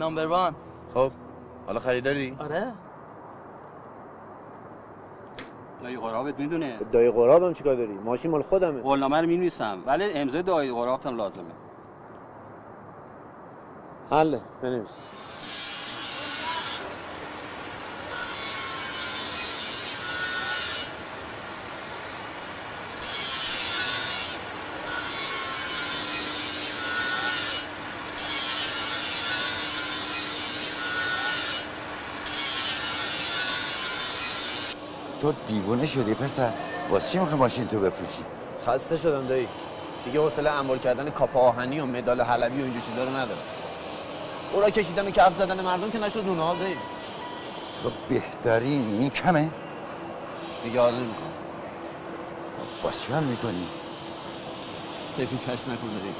نامبر وان خب حالا خریداری؟ آره. دایی قرابت می‌دونه. دایی قرابم چیکار داری؟ ماشین مال خودمه. قولنامه رو می‌نویسم. ولی امضای دایی قرابتم لازمه. حله بنویس. تو دیوونه شدی پسر. واسه چی می‌خوای ماشین تو بفروشی؟ خسته شدم دایی. دیگه حوصله انبار کردن کاپ آهنی و مدال حلبی و اینجور چیزا رو ندارم. اورا کشیدن و کف زدن مردم که نشد اونها دایی. تو بهترین این کمه. دیگه حال نمی‌کنم با چی حال می‌کنی؟ سپیچش نکن دایی.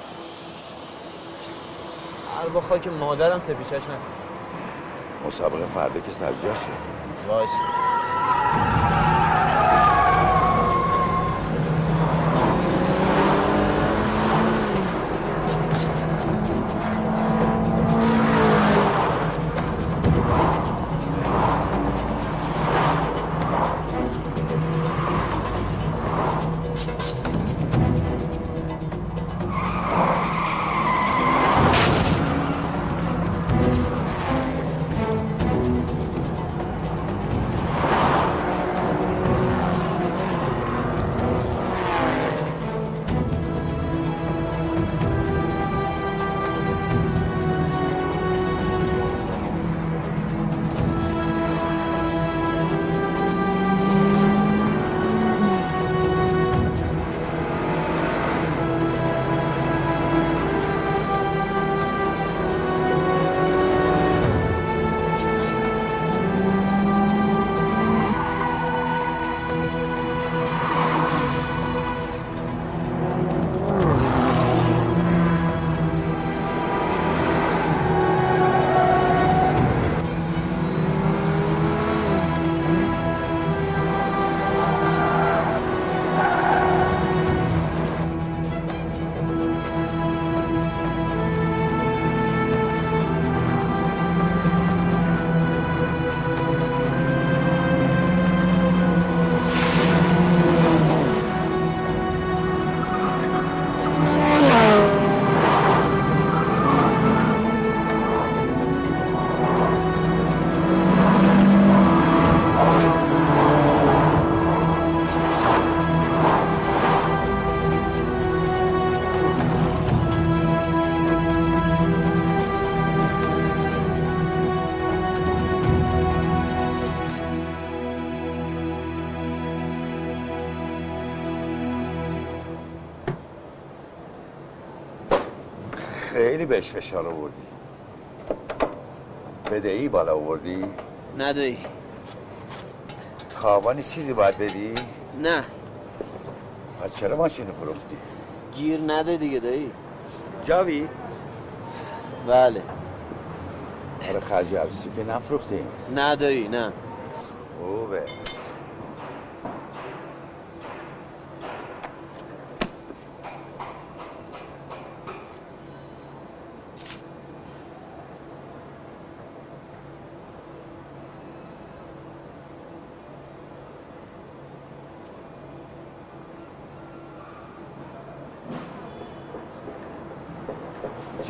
هر با خاک مادرم سپیچش نکن. مسابقه فردا که سرجاشه باشه. بهش فشار آوردی. بدهی بالا آوردی؟ ندایی تاوانی چیزی باید بدی؟ نه. پس چرا ماشین رو فروختی؟ گیر نده دیگه دایی. جاوی. بله. برای خرجی عروسی که نفروختی. ندایی نه. خوبه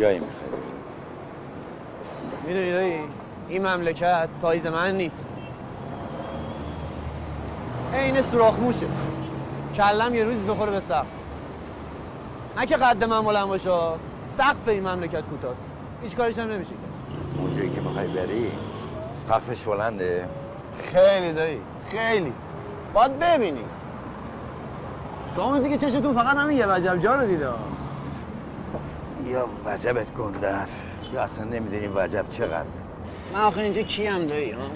جایی می‌خوای بری؟ می‌دونی دایی این مملکت سایز من نیست. عین سوراخ موشه. کلم یه روز بخوره به سقف. نه که قد من بلند باشه. سقف این مملکت کوتاست. هیچ کارش هم نمیشه کرد. اونجایی که می‌خوای بری سقفش بلنده. خیلی دایی. خیلی. باید ببینی. شما که چشتون فقط همین یه وجب جا رو دیده. یا وجبت گنده است؟ یا اصلا نمی‌دونی وجب چقدر من آخر اینجا کیم دایی ها؟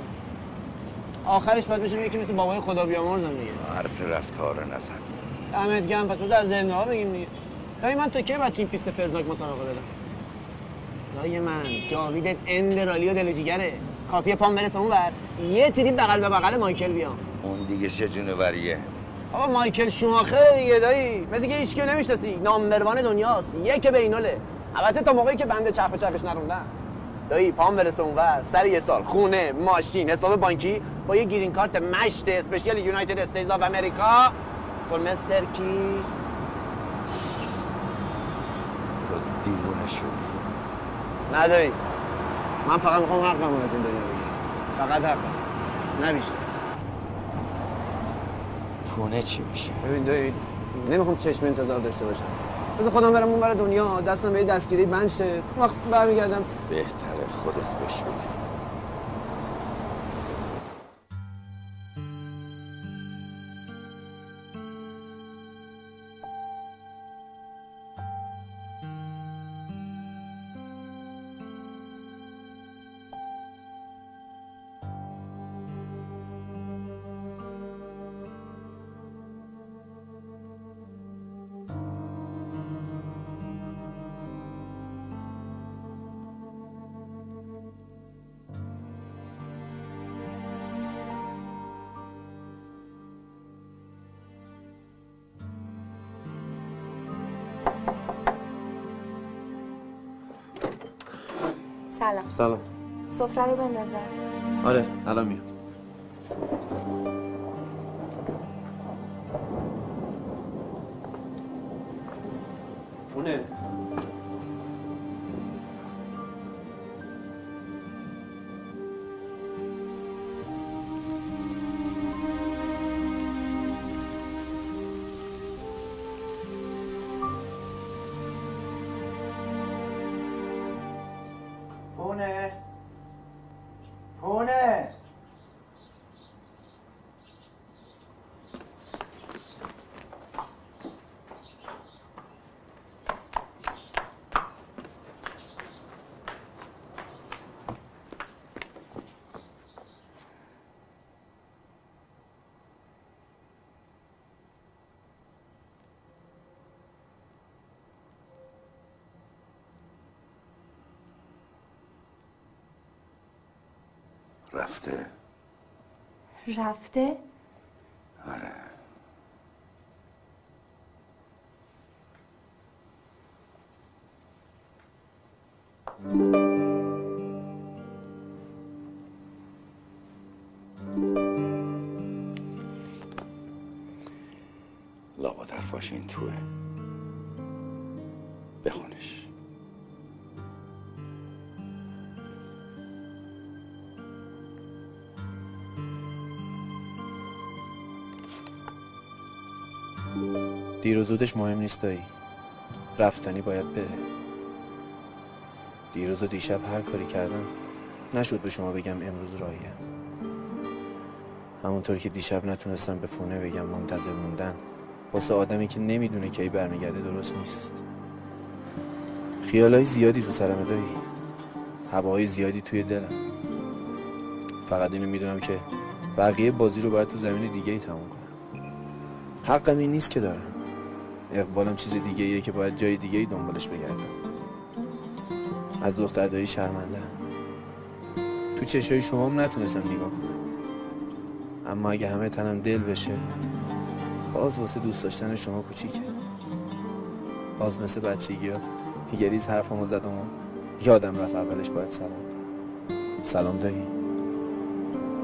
آخرش باید بشم یکی مثل بابای خدا بیامرزم دیگه. حرف رفتار نزن. دمت گرم پس بذار از زنده ها بگیم دیگه. دایی من تا کی بعد توی پیست فزناک مسابقه بدم؟ دایی من جاویدت اند رالی و دل جیگره کافیه پام برسه اون بر یه تیری بغل به بغل مایکل بیام اون دیگه چه جونوریه بابا مایکل شوماخر دیگه دایی. مثل که هیچ نمی‌شناسی. نامبروان دنیاست. یک بینوله البته تا موقعی که بنده چرخ به چرخش نروندن. دایی پام برسه اونور سر یه سال. خونه ماشین. حساب بانکی. با یه گیرین کارت مشت اسپشیال یونایتد استیتس آف امریکا. فور مستر کی؟ تو دیوونه شدی. نه دایی. من فقط می‌خوام حقمو از این دنیا بگیرم فقط حقم نه بیشتر. پونه چی میشه؟ ببین دایی نمی‌خوام چشم انتظار داشته باشم. بذار خودم برم اون ور دنیا. دستم به دستگیری بند شه. وقت برمیگردم. بهتره خودت بهش سلام. سلام. سفره رو بندازم. آره الان میام. رفته. رفته؟ آره. لابد حرفاش این توه. دیر و زودش مهم نیست دایی. رفتنی باید بره. دیروز و دیشب هر کاری کردم نشد به شما بگم امروز راهیم همونطور که دیشب نتونستم به پونه بگم منتظر موندن واسه آدمی که نمی‌دونه کی برمیگرده درست نیست. خیالای زیادی تو سرم دایی. هواهای زیادی توی دلم. فقط اینو می‌دونم که بقیه بازی رو باید تو زمین دیگه ای تموم کنم. حقم این نیست که دارم. اقبالم چیز دیگه ایه که باید جای دیگه ای دنبالش بگردم. از دختر دایی شرمنده تو چشای شما هم نتونستم نگاه کنم. اما اگه همه تنم دل بشه باز واسه دوست داشتن شما کوچیکه. باز مثل بچگی ها یه ریز حرفمو زدم و یادم رفت اولش باید سلام کنم. سلام دایی.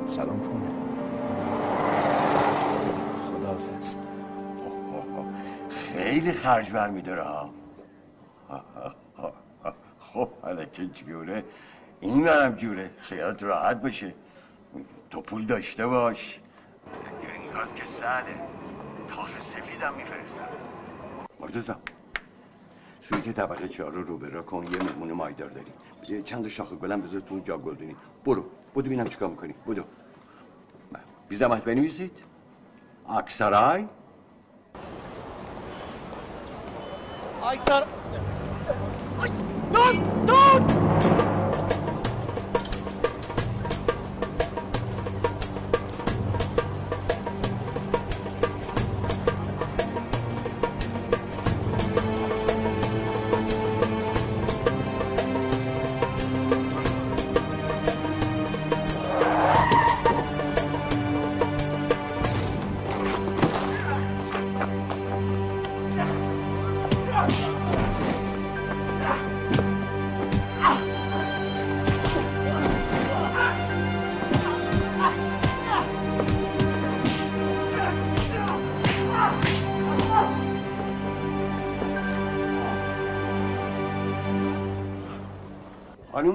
سلام کن خیلی خرج برمیداره ها. خب حالا که جوره؟ این برم جوره. خیالت راحت باشه. تو پول داشته باش. گرین کارت که سهله. تاخ سفیدم میفرستم. مرتزا سویت طبقه چهار رو روبرا کن. یه مهمون مایدار داریم یه چند شاخه گلم بذار تو جا گلدونی. برو. برو ببینم چیکار می‌کنی. بدو بی زحمت بنویسید. Aksar... Ay, dur! Dur!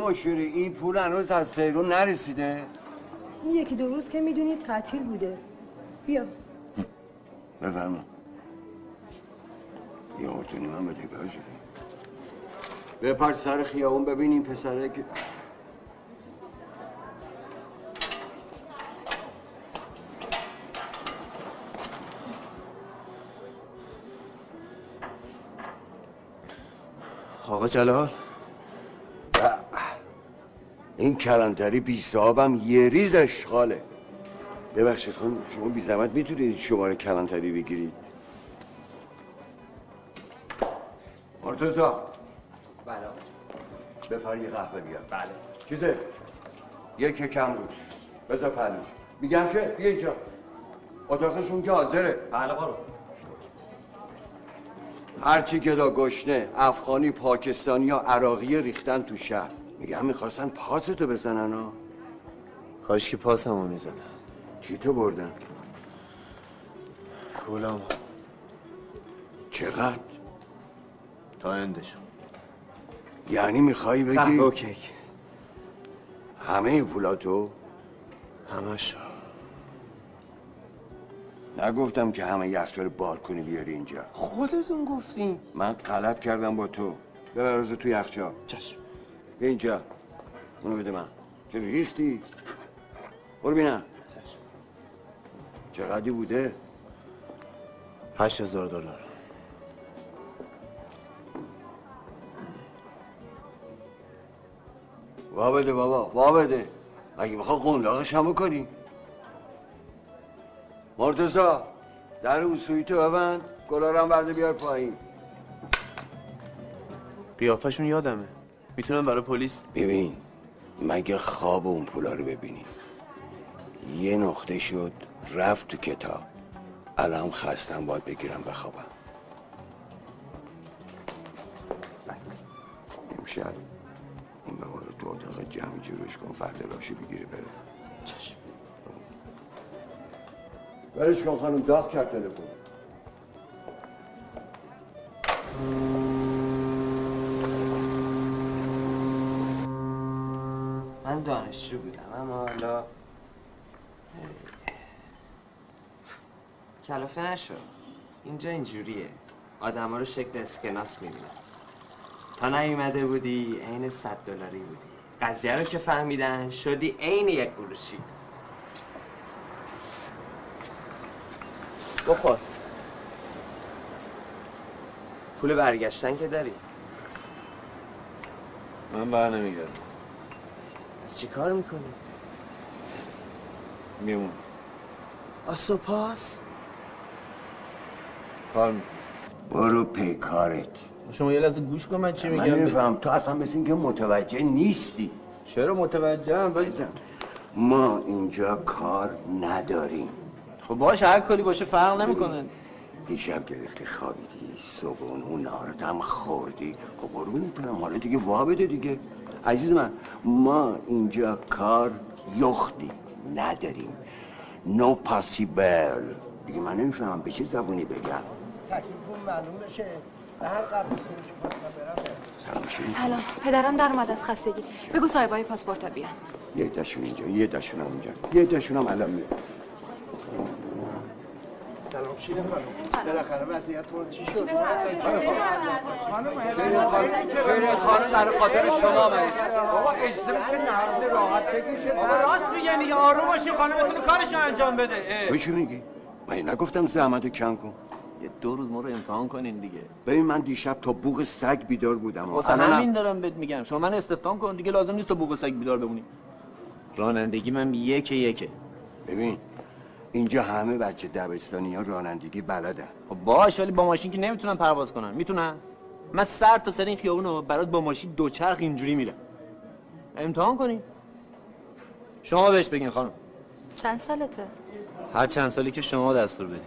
مشیری این پول هنوز از تهران نرسیده؟ این یکی دو روز که می‌دونی تعطیل بوده. بیا. بفرما. یه ارتونی من بده باشه بپر سر خیابون ببین این پسره که آقا جلال. این کلانتری بی صاحبم یه ریز اشغاله ببخشید خانم شما بی زحمت می‌تونید شماره کلانتری بگیرید؟ مرتضا بله. بپر یه قهوه بیار بله. چیزه؟ یک کم روش بذار پلوش میگم که بیا اینجا. اتاقشون که حاضره. بله قربان هرچی که دا گشنه افغانی پاکستانی یا عراقی ریختن تو شهر. میگم می‌خواستن پاستو بزنن ها کاش که پاسمو می‌زدن. کی تو بردن؟ پولم چقدر؟ تا اندشون. یعنی می‌خوای بگی؟ کیک همه پولاتو همشو. نگفتم که همه یخچال بار کنی بیاری اینجا. خودتون گفتین. من غلط کردم با تو. ببر تو یخچال. چشم. اینجا. اونو بده من. چه ریختی؟ برو بینم چقدری بوده؟ هشت هزار دلار. وا بده بابا وا بده. مگه میخوا قنداقش هم بکنی؟ مرتزا در اون تو ببند. گلارم برده بیار پایین. قیافشون یادمه. می‌تونم برای پلیس ببین مگه خواب اون پولا رو ببینی؟ یه نقطه شد رفت تو کتاب. الان خستم باید بگیرم بخوابم. امشب این به رو تو اتاق جمعی جلوش کن فرد لاشی بگیره بره. چشم. برش کن خانم داغ کرد تلفن. دانشجو بودم. اما حالا کلافه نشو. اینجا اینجوریه. آدم ها رو شکل اسکناس می‌بینن. تا نیومده بودی عین صد دلاری بودی. قضیه رو که فهمیدن شدی عین یک قروشی بخور. پول برگشتن که داری. من بر نمیگردم. چی کار می‌کنی؟ میمون آسو پاس؟ کار می‌کنم. برو پیکارت. شما یه لحظه گوش کن من چی من میگم؟ نمیفهم. تو اصلا مثل اینکه متوجه نیستی. چرا متوجهم ولی ما اینجا کار نداریم. خب باش هر کاری باشه فرق نمی‌کنه. دیشب گرفتی خوابیدی صبحون اون نهارت هم خوردی. خب قربونت برم حالا دیگه وا بده دیگه. عزیز من ما اینجا کار یختی نداریم. نو پاسیبل دیگه من نمی‌فهمم به چه زبونی بگم. تکلیفون معلوم بشه. به هر قبل. سلام پدرم در اومد از خستگی. بگو صاحبای پاسپورتا بیان. یه دشون اینجا یه دشون هم اینجا یه دشون هم الان میاد. سلام. شیرین خانم. بالاخره وضعیتتون چی شد؟ شیرین خانم برای خاطر شما من بابا اجازه که نرز راحت بکشه؟ بابا راست میگه دیگه آروم باشی خانمتون کارشو انجام بده. تو چی میگی؟ من نگفتم زحمت رو کم کن. یه دو روز ما رو امتحان کنین دیگه. ببین من دیشب تا بوغ سگ بیدار بودم. واسه همین دارم بهت میگم. شما من استخدام کن دیگه لازم نیست تو بوق سگ بیدار بمونی. رانندگی من یکه یکه. ببین اینجا همه بچه دبستانی ها رانندگی بلدن. خب باش ولی با ماشین که نمی‌تونن پرواز کنن. می‌تونن؟ من سر تا سر این خیابون رو برات با ماشین دوچرخ اینجوری میرم. امتحان کنین شما بهش بگین خانم. چند سالته؟ هر چند سالی که شما دستور بدین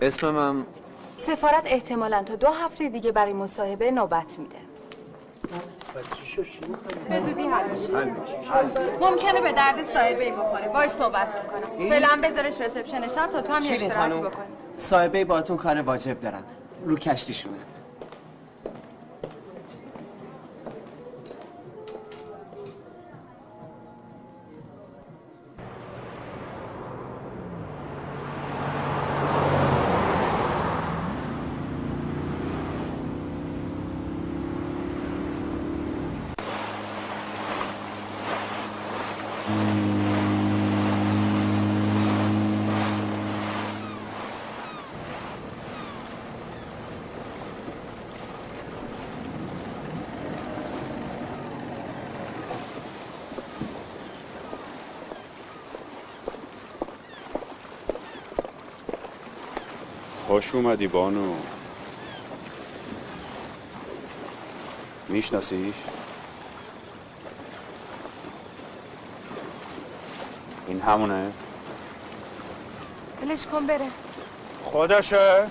اسمم هم سفارت احتمالا تا دو هفته دیگه برای مصاحبه نوبت میده. به زودی حل. ممکنه به درد صاحبه بخوره باش صحبت می‌کنم. فعلا بذارش رسپشن شب تا تو هم یه خانم؟ بکنی. صاحبه باتون کار واجب دارن. رو کشتیشونه. خوش اومدی بانو میشناسیش؟ این همونه؟ ولش کن بره خودشه؟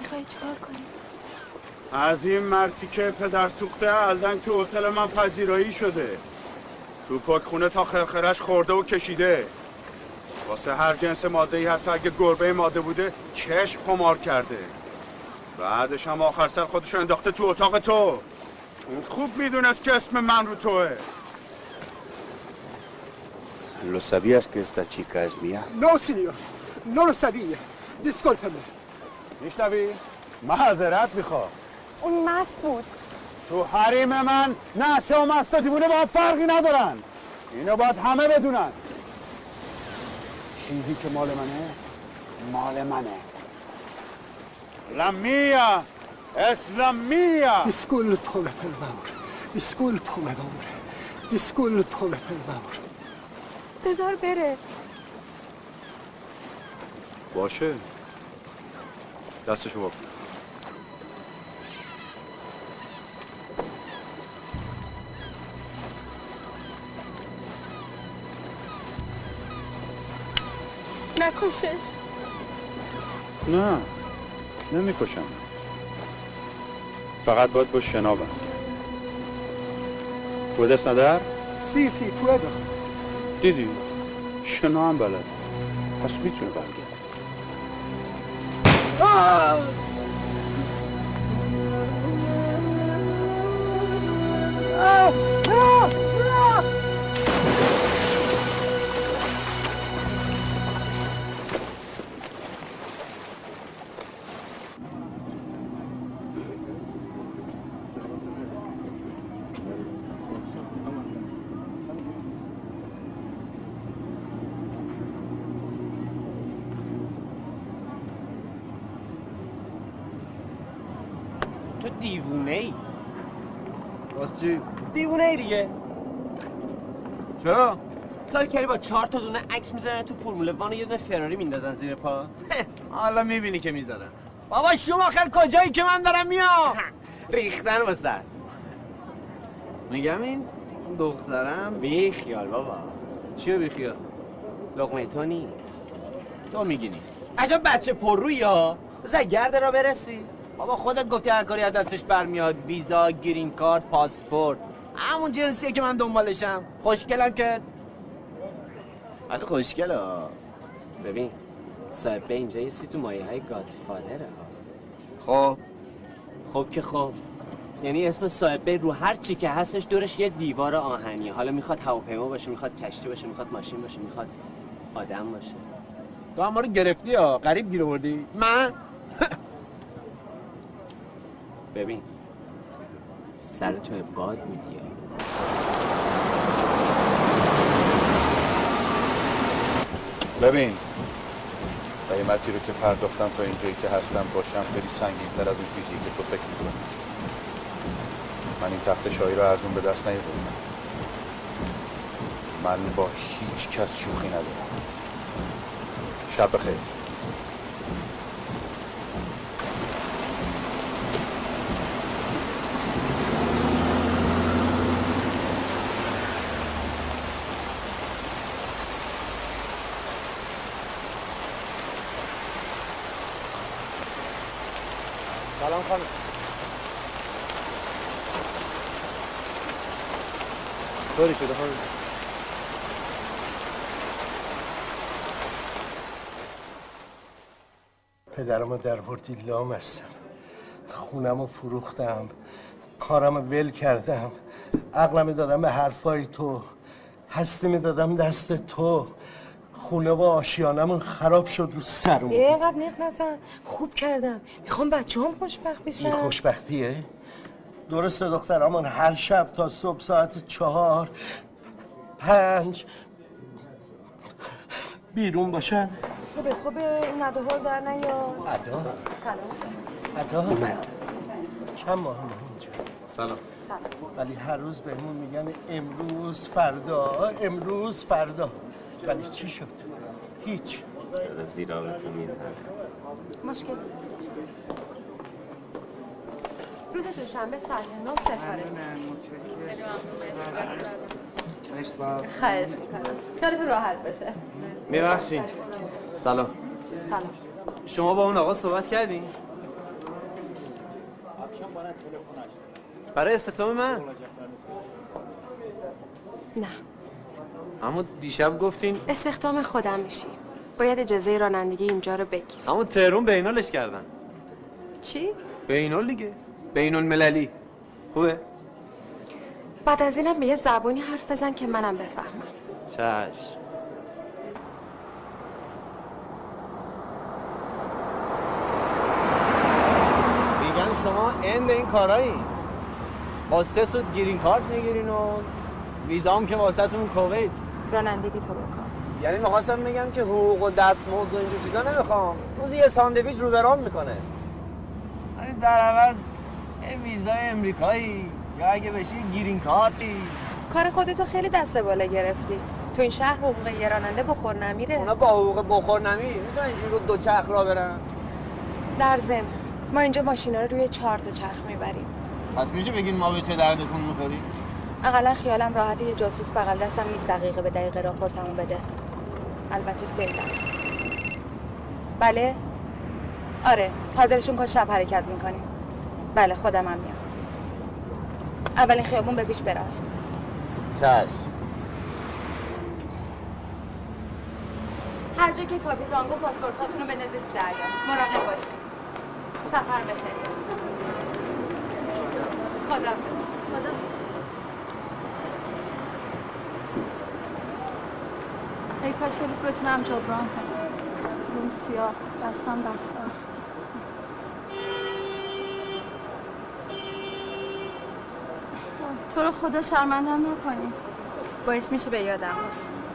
می‌خوای چیکار کنی از این مرتی که پدر سوخته الدنگ تو هتل من پذیرایی شده تو پاک خونه تا خرخرش خورده و کشیده واسه هر جنس ماده ای حتی اگه گربه ماده بوده چشم خمار کرده بعدش هم آخر سر خودشو انداخته تو اتاق تو اون خوب می‌دونست که اسم من رو توه ¿Lo sabías que esta chica es mía? No, señor. No lo sabía. Discúlpeme. میشنوی؟ معذرت می‌خوام اون مست بود تو حریم من نشه و مستاتی بوده با فرقی ندارن اینو باید همه بدونن چیزی که مال منه مال منه. لامیا اس لامیا دیسکول پول پل باور دیسکول پول پل باور دیسکول پول پل باور بذار بره. باشه. دستشو بگیر نکشش. نه نمی‌کشم. فقط باید با شنا بند puedes nadar Sí, sí, puedo. دیدی؟ شنا هم بلد. پس می‌تونه برگرد تو دیوونه ای. باز چی؟ دیوونه ای دیگه. چرا؟ کار کردی با چهار تا دونه عکس می‌زنن تو فرمول وان یه دونه فراری میندازن زیر پا؟ حالا می‌بینی که می‌زدن بابا شما خیلی کجایی که من دارم میام؟ ریختن وسط. میگم این دخترم. بی خیال بابا. چیه بیخیال؟ لقمه تو نیست. تو میگی نیست. عجب بچه پر روی ها. بذار گرد را برسی. بابا خودت گفتی هر کاری از دستش برمیاد ویزا گرین کارت پاسپورت. همون جنسیه که من دنبالشم. خوشگلم که ولی خوشگل ها ببین صاحب اینجا یه سی تو مایه های گادفادره خب. خب که خب. یعنی اسم صاحب رو هر چی که هستش دورش یه دیوار آهنی حالا می‌خواد هواپیما باشه می‌خواد کشتی باشه می‌خواد ماشین باشه می‌خواد آدم باشه. تو هم ما رو گرفتی یا قریب گیر آوردی. من؟ ببین. سر تو باد میدی. ببین. قیمتی رو که پرداختم تا اینجایی که هستم باشم خیلی سنگین تر از اون چیزی که تو فکر می‌کنی. من این تخت شاهی رو ارزون به دست نیاوردم. من با هیچ کس شوخی ندارم. شب بخیر. خانم. طوری شده خانم. پدرمو در وردی لام هستم. خونمو فروختم. کارمو ول کردم. عقلمو دادم به حرفای تو. هستیمو دادم دست تو. خونه و آشیانمون خراب شد رو سرمون اینقدر نخ نزن. خوب کردم. می‌خوام بچه هم خوشبخت بشن. این خوشبختیه؟ درسته دخترمان هر شب تا صبح ساعت چهار پنج بیرون باشن. خوبه خوبه. این ندوار در نیا. ادا؟ سلام. ادا؟ چند ماه اینجا؟ سلام. سلام. ولی هر روز بهمون میگن امروز فردا امروز فردا. ولی چی شد؟ هیچ. داره زیرابتو می‌زنه. مشکل نیست. روز دوشنبه ساعت 9 سفارت خواهش می‌کنم. خیالتون راحت باشه. میبخشید سلام. سلام. شما با اون آقا صحبت کردین؟ برای استخدام من؟ نه. اما دیشب گفتین استخدام خودم میشی. باید اجازه رانندگی اینجا رو بگیر اما تهرون بینالش کردن. چی؟ بینال دیگه بین المللی خوبه؟ بعد از اینم به یه زبونی حرف بزن که منم بفهمم. چشم میگن شما اند این کارایی. با سه سود گیرین کارت می‌گیرین و ویزام که واسهتون کویت رانندگی تو بکن. یعنی می‌خواستم بگم که حقوق و دستمزد و اینجور چیزا نمی‌خوام. روزی یه ساندویچ رو برام می‌کنه. ولی در عوض یه ویزای امریکایی. یا اگه بشی گیرین کارتی. کار خودتو خیلی دست بالا گرفتی. تو این شهر حقوق یه راننده بخور نمیره. اونا با حقوق بخور نمی می‌تونن اینجور رو دو چرخ را برن. در ضمن ما اینجا ماشینا رو روی چهار تا چرخ می‌بریم. پس میشه بگین ما به چه دردتون می‌خوریم؟ اقلا خیالم راحت یه جاسوس بغل دستم نیست دقیقه به دقیقه راپورتمو بده. البته فعلا. بله؟ آره حاضرشون کن شب حرکت می‌کنیم. بله خودم هم میام. اولین خیابون به پیش براست. چشم. هر جا که کاپیتان گفت پاسپورتاتون رو بندازید تو دریا. مراقب باشید. سفر بخیر. خدا خدا کاش یه روز بتونم جبران کنم. روم سیاه دستم بساست تو رو خدا شرمندم نکنی. باعث میشه به یادم باشه.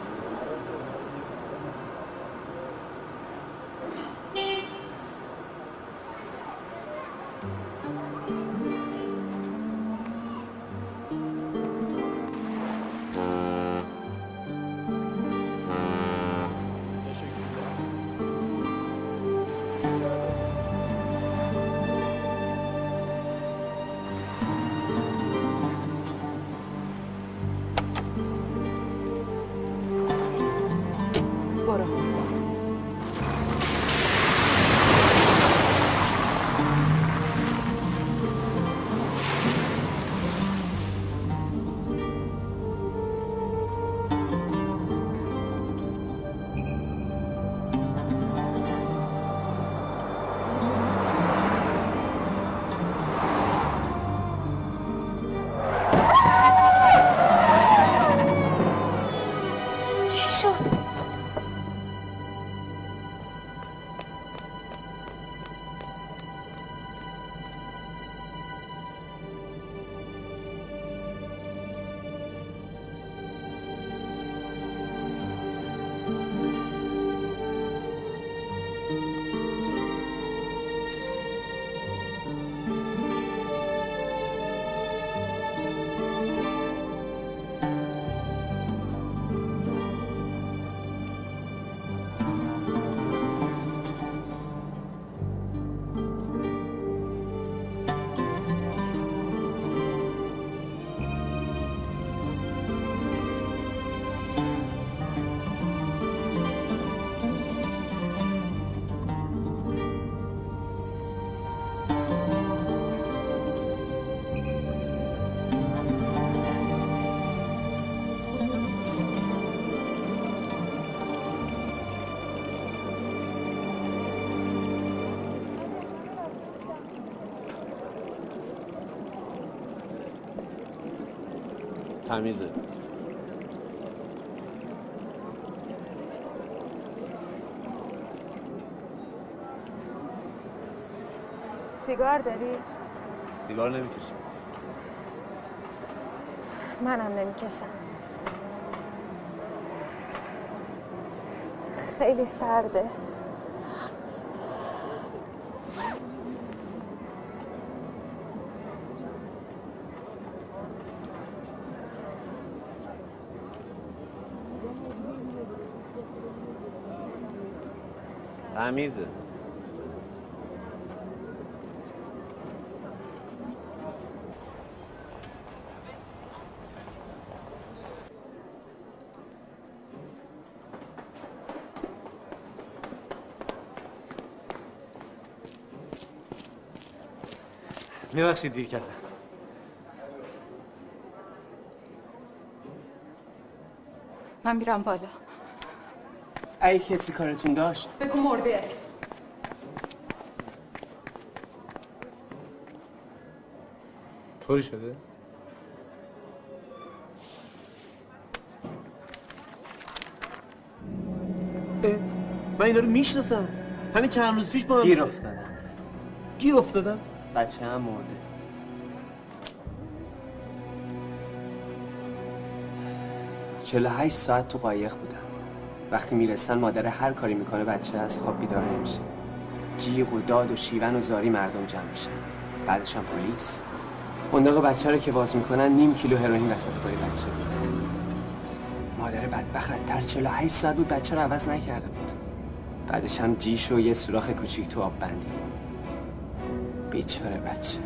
تمیزه. سیگار داری؟ سیگار نمی‌کشم. منم نمی‌کشم. خیلی سرده. تمیزه. میبخشید دیر کردم. من میرم بالا. ای کسی کارتون داشت؟ بگو مرده. طوری شده؟ من اینا رو می‌شناسم. همین چند روز پیش با هم گیر افتادن. گیر افتادم بچه هم مرده. هشت ساعت تو قایق بودم وقتی می‌رسن مادر هر کاری می‌کنه بچه از خواب بیدار نمیشه. جیغ و داد و شیون و زاری مردم جمع میشن. بعدش هم پلیس. بنداق بچه رو که باز می‌کنن نیم کیلو هروئین وسط پای بچه. مادر بدبخت ترس 48 ساعت بود بچه رو عوض نکرده بود. بعدش هم جیش و یه سوراخ کوچیک تو آب بندی. بیچاره بچه.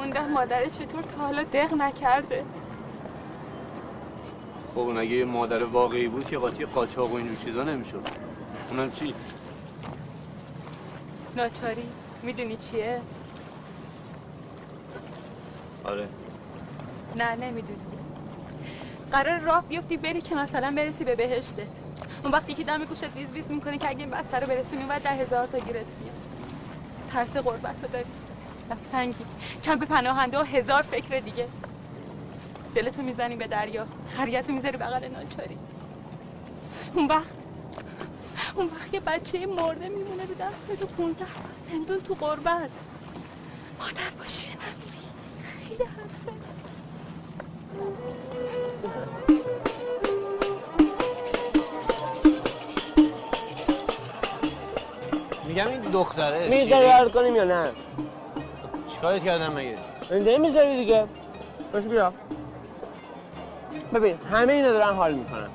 موندم مادر چطور تا حالا دق نکرده؟ خب اون اگه یه مادر واقعی بود که قاطی قاچاق و اینجور چیزا نمی‌شد. اونم چی؟ ناچاری. می‌دونی چیه؟ آره. نه نمی‌دونی. قرار راه بیفتی بری که مثلا برسی به بهشتت. اون وقتی که دم گوشت ویز ویز می‌کنه که اگه این بسته رو برسونی بعد ده هزار تا گیرت بیاد ترس غربت رو داری. از تنگی. کم به پناهنده و هزار فکر دیگه. دلتو می‌زنی به دریا. خریتو می‌ذاری بغل ناچاری. اون وقت اون وقت یه بچه مرده میمونه رو دست تو. 15 سال زندون تو غربت. مادر باشی نمیری. خیلی حرفه. میگم این دختره. حل کنیم یا نه؟ چیکارت کردم مگه؟ نمی‌ذاری دیگه. باش بیا. ببین همه اینا دارن حال می‌کنن.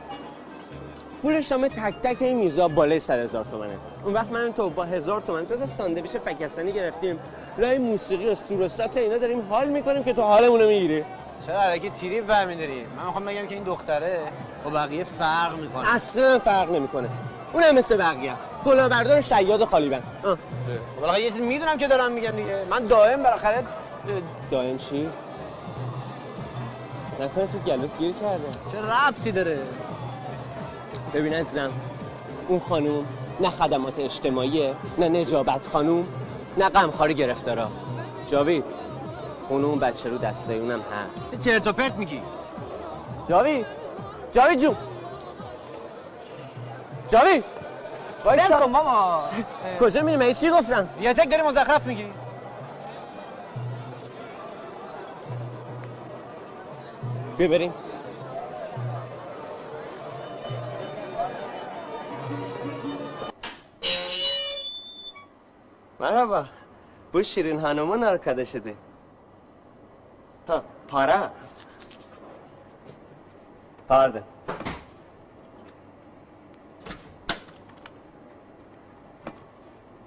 پول شام تک تک این میزا بالای سر هزار تومنه. اون وقت من تو با هزار تومن دو تا ساندویچ فکستانی گرفتیم. لای موسیقی و سوروسات اینا داریم حال می‌کنیم که تو حالمون رو می‌گیری. چرا علکی تیری برمیداری؟ من می‌خوام بگم که این دختره با بقیه فرق می‌کنه. اصلا فرق نمی‌کنه. اونم مثل بقیه است. کلاهبردار شیاد خالی بند. بالاخره یه چیزی می‌دونم که دارم میگم دیگه. من دائم بالاخره دائم چی؟ نکنه تو گلوت گیر کرده. چه ربطی داره؟ ببین عزیزم اون خانوم نه خدمات اجتماعیه نه نجابت خانوم نه غمخواری گرفتارا. جاوید خونه اون بچه رو دسته اونم هست. چه چرت و پرت میگی؟ جاوید جاوید جون. ول وایسا. کن ماما کجا میری مگه چی گفتم یه تک داری مزخرف میگی بیا بریم مرحبا bu Şirin Hanım'ın arkadaşıdır. Ha, para. Pardon.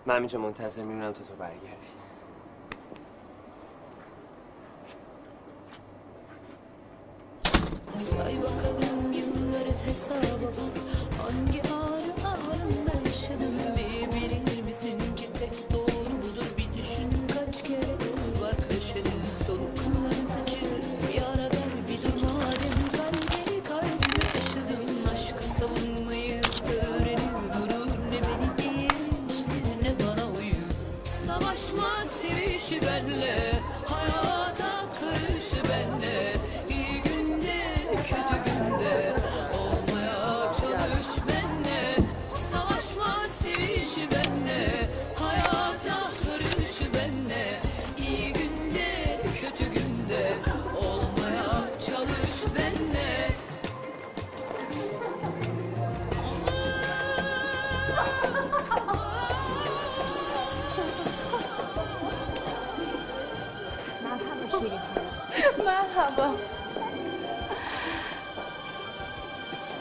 من همینجا منتظر میمونم تا تو برگردی. Say bakalım yılları hesaba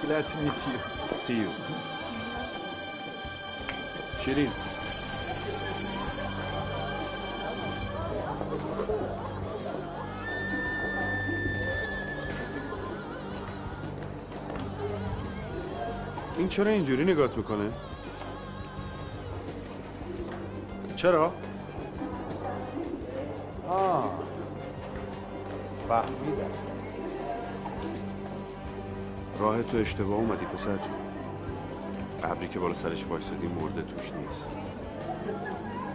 Let me meet you. See you. شیرین این چرا اینجوری نگات می‌کنه؟ چرا؟ آه فهمیدم راه تو اشتباه اومدی پسر جون. ابری که بالا سرش وایسادی مرده توش نیست.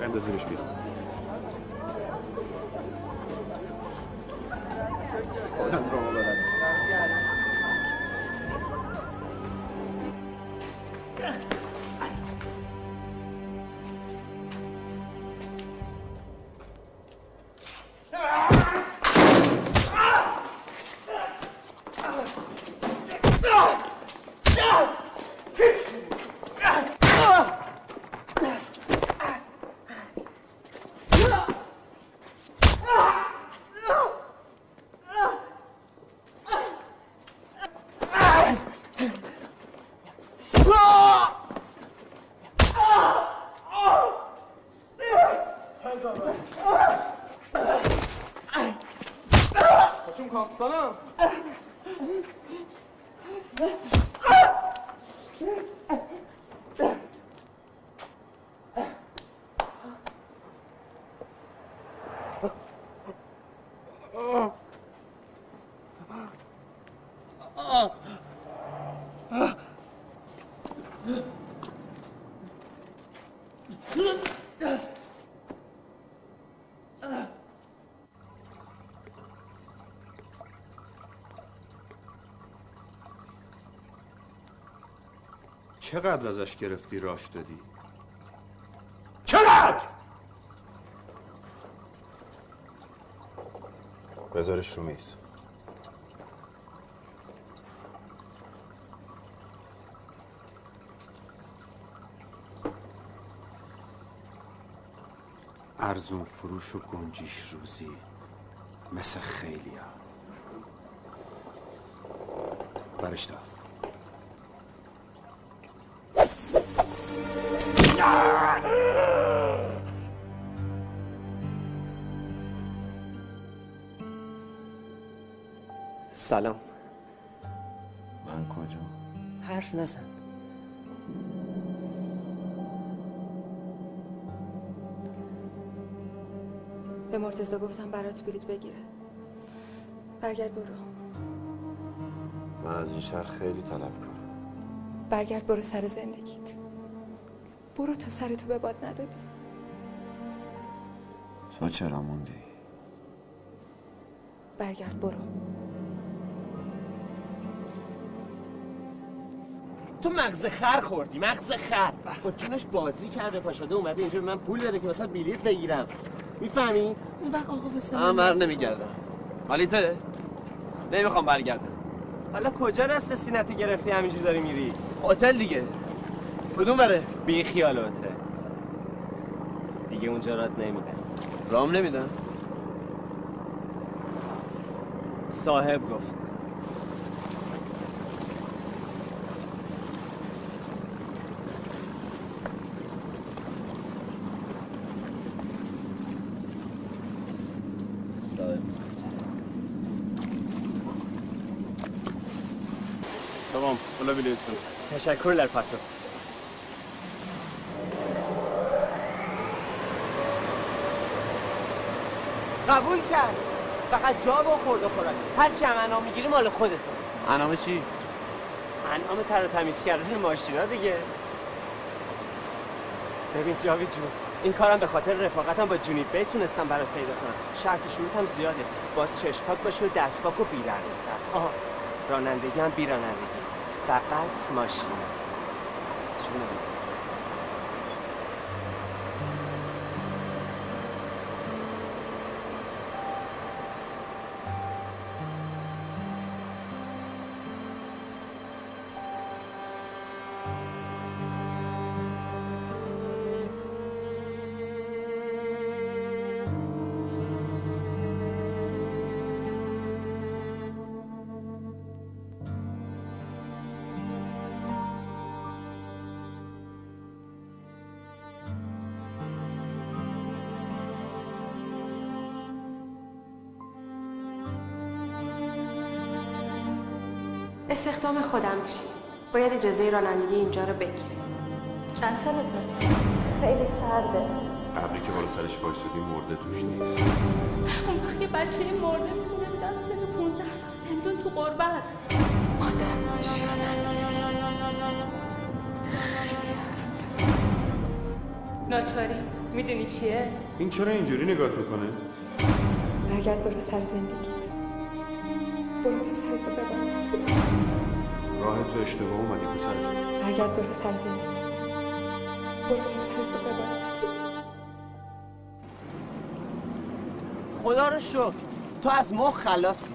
بندازینش بیرون. چقدر ازش گرفتی راش دادی؟ چقدر؟ بذارش رو میز ارزون فروش و گنجیش روزی مثل خیلی ها برش دار سلام. من کجا؟ حرف نزن. به مرتضی گفتم برات بلیط بگیره. برگرد برو. من از این شهر خیلی طلب کنم برگرد برو سر زندگیت. برو تا سر تو به باد ندادی. تو چرا موندی؟ برگرد برو. تو مغز خر خوردی مغز خر. با جونش بازی کرده پاشده اومده اینجا به من پول بده که مثلا بلیط بگیرم. می‌فهمی؟ اون وقت آقا واسه من بر نمیگردم. حالیته نمی‌خوام برگردم. حالا کجا دست سینتو گرفتی همینجوری داری میری؟ هتل دیگه. کدوم بره بی خیالاته دیگه اونجا رات نمیدن رام نمیدن صاحب گفت. تشکر در پاترون قبول کرد فقط جا بخورد و خوراک هرچی هم انعام می‌گیری مال خودت انامه چی؟ انعام تر و تمیز کردن ماشینا دیگه ببین جاوید جون این کارم به خاطر رفاقتم با جونی بیت تونستم برات پیدا کنم شرط شروطم زیاده با چشماک باشه و دستپاک و بی سر آها رانندگی هم بی رانندگی فقط ماشین جونم استخدام خودم میشی. باید اجازه رانندگی اینجا رو بگیری. چند سالته؟ خیلی سرده. قبری که بالا سرش وایسادی مرده توش نیست. اون وقت یه بچه مرده میمونه دست تو 15 سال زندون تو قربت مادر باشی ناچاری می‌دونی چیه؟ این چرا اینجوری نگات می‌کنه؟ برگرد برو سر زندگیت. برو تو سرتو ببند. راه تو اشتباه اومدی پسر جون. برگرد برو سر زندگیت برو تو سرتو ببند خدا رو شکر. تو از مخ خلاصی.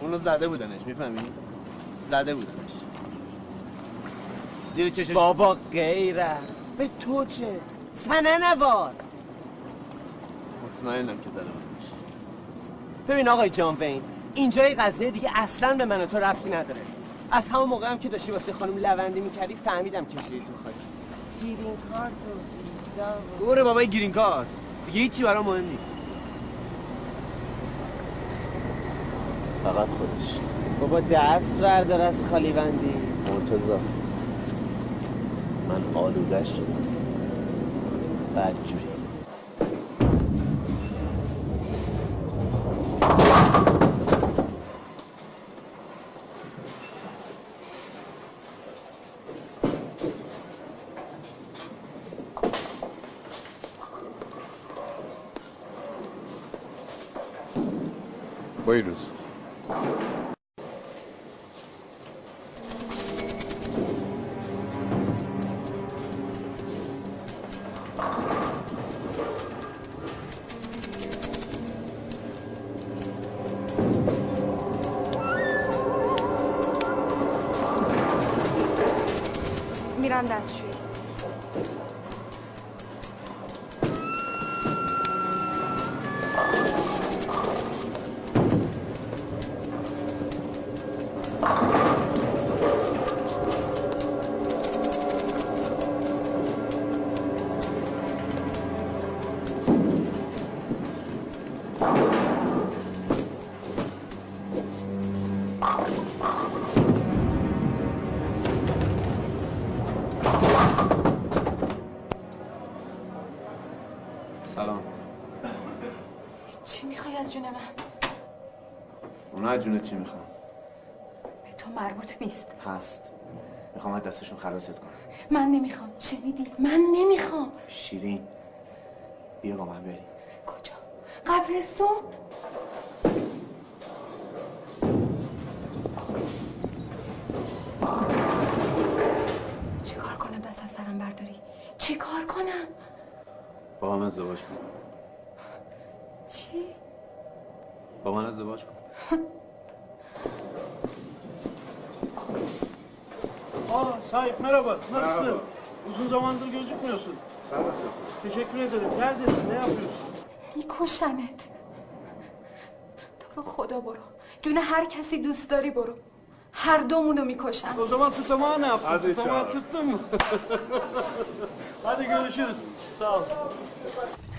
اونو زده بودنش می‌فهمی؟ زده بودنش. زیر چشش بابا غیره. به تو چه؟ سنه نوار. مطمئنم که زده بودنش. ببین آقای جان وین اینجای قضیه دیگه اصلا به من و تو ربطی نداره. از همون موقع هم که داشتی واسه خانم لوندی می‌کردی فهمیدم کشیدی تو خاک گیرین کارت و ویزا و- دوره بابای گرین کارت. دیگه هیچی برام مهم نیست. فقط خودش. بابا دست بردار از خالی بندی. مرتضا من آلوده شدم. بدجوری دستشون خلاصت کنم من نمی‌خوام شنیدی؟ من نمی‌خوام شیرین بیا با من بریم کجا؟ قبرستون؟ چه کار کنم دست از سرم برداری؟ چه کار کنم؟ با هم ازدواج کن چی؟ با من ازدواج kın. Aa sahip merhaba. Nasılsın? Merhaba. Uzun zamandır gözükmüyorsun. Sen nasılsın? Teşekkür ederim. Neredesin? Ne yapıyorsun? میکشنت تو رو خدا برو جون هر کسی دوست داری برو هر دومونو می‌کشن O zaman tutamağı ne yaptın? Hadi tutamağı çağır. tuttun mu? Hadi görüşürüz. Sağ ol.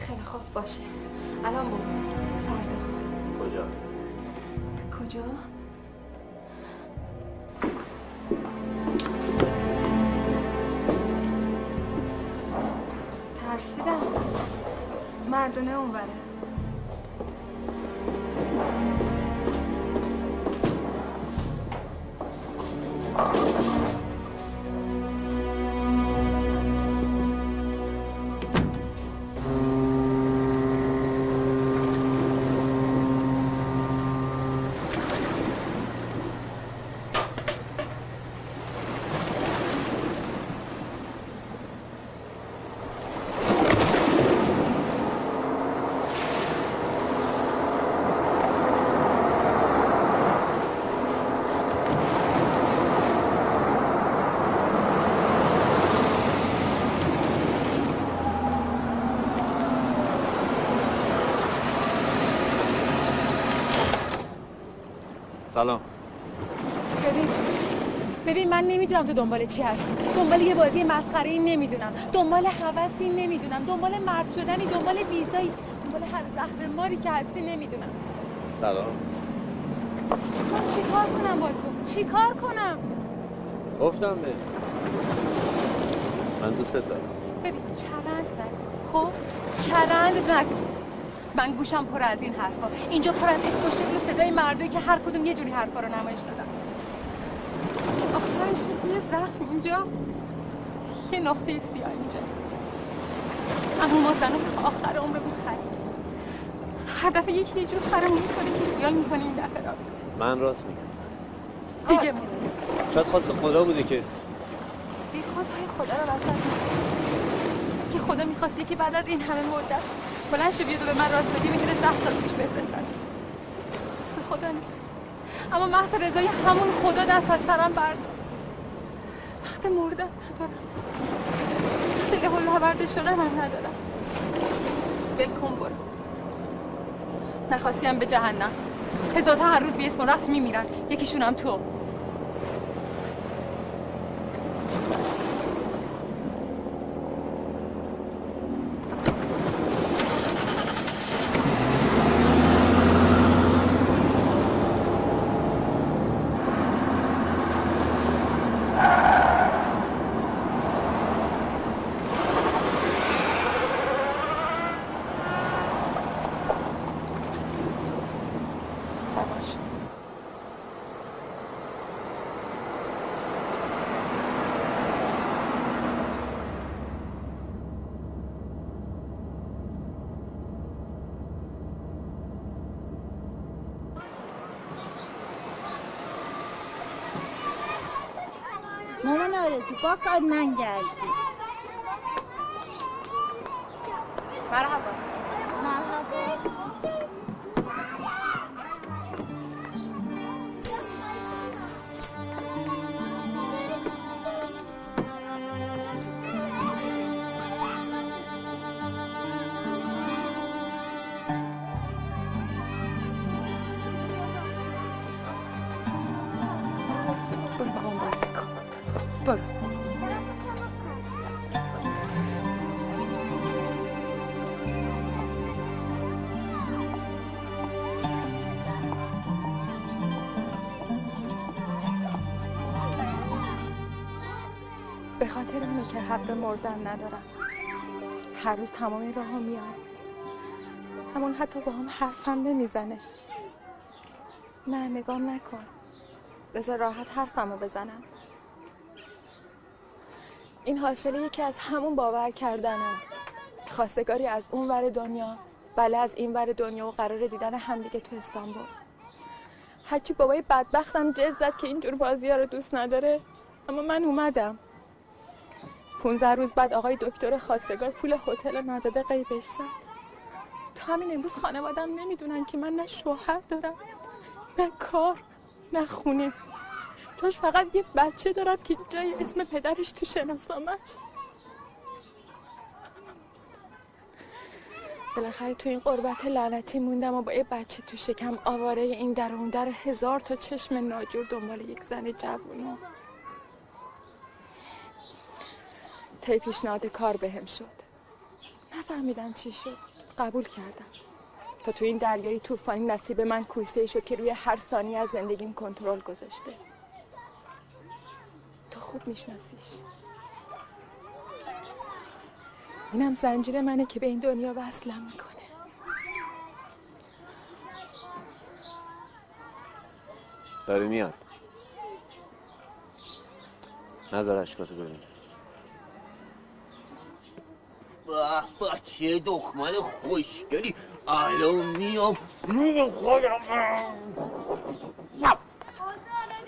خیلی خوب باشه الان برو فردا کجا کجا؟ ترسیدم. مردونه اونوره. من نمی‌دونم تو دنبال چی هستی. دنبال یه بازی مسخره ای نمی‌دونم. دنبال هوسی نمی‌دونم. دنبال مرد شدنی دنبال ویزایی دنبال هر زهر ماری که هستی نمی‌دونم. سلام. من چیکار کنم با تو؟ چیکار کنم؟ گفتم به. من دوستت دارم. ببین چرند نکن خب؟ چرند نکن من گوشم پر از این حرفا. اینجا پر از اسم و صدای مردایی که هر کدوم یه جوری حرفا رو نمایش دادن. آخرش یه زخم اینجا. یه نقطه سیاه اینجا. اما ما زنو تا آخر عمرمون خرید هر دفعه یکی یه جور خرمون می‌کنه که خیال می‌کنه این دفعه راست. من راست میگم. دیگه نیست. شاید خواست خدا بوده که بی خدای خدا رو وسط که خدا می‌خواست یکی بعد از این همه مدت بلند شه بیاد و به من راست بدی می‌تونه ده سال پیش بفرستن خدا نیست. اما محض رضای همون خدا دست از سرم برد وقت مردن ندارم. وقت له آورده شدن هم ندارم. بکن برو. نخواستیم به جهنم. هزار تا هر روز بی اسم و رسم میمیرن یکیشون هم تو سوار شو. آرزو با من گردی مرحبا خاطر اونه که حق مردن ندارم. هر روز تمام راه میام اما حتی با هم حرفم نمی‌زنه. نه نگام نکن. بذار راحت حرفمو بزنم. این حاصله یکی از همون باور کردن است. خواستگاری از اون ور دنیا بله از این ور دنیا و قرار دیدن همدیگه تو استانبول. هرچی بابای بدبختم جز زد که اینجور بازی ها رو دوست نداره اما من اومدم. 15 روز بعد آقای دکتر خواستگار پول هتل رو نداده قیبش زد. تا همین امروز خانوادم نمی‌دونن که من نه شوهر دارم نه کار نه خونه. توش فقط یه بچه دارم که جای اسم پدرش تو شناسنامش بالاخره تو این قربت لعنتی موندم و با یه بچه تو شکم آواره این در اون در هزار تا چشم ناجور دنبال یک زن جوونو طی پیشنهاد کار بهم شد. نفهمیدم چی شد. قبول کردم. تا تو این دریای طوفانی نصیب من کوسه شد که روی هر ثانیه از زندگیم کنترل گذاشته. تو خوب میشناسیش. اینم زنجیر منه که به این دنیا وصلم می‌کنه. داره میاد. نظر اشکاتو ببین. به بچه دخمل خوشگلی. الان میام. نون خودم.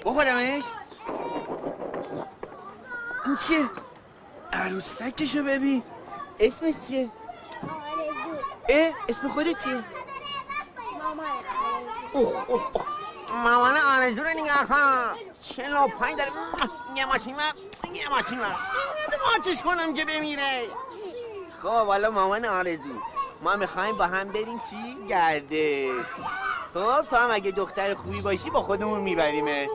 بخورمش. این چیه؟ عروسکشو ببین. اسمش چیه؟ اه اسم خودت چیه؟ اوه اوه اوه. مامان آرزو رو نگاه کن. چه پنج داره. یه ماشین من یه ماشین من ماچش کنم که بمیره. خب حالا مامان آرزو. ما می‌خوایم با هم بریم چی؟ گردش. خب تو هم اگه دختر خوبی باشی با خودمون میبریمه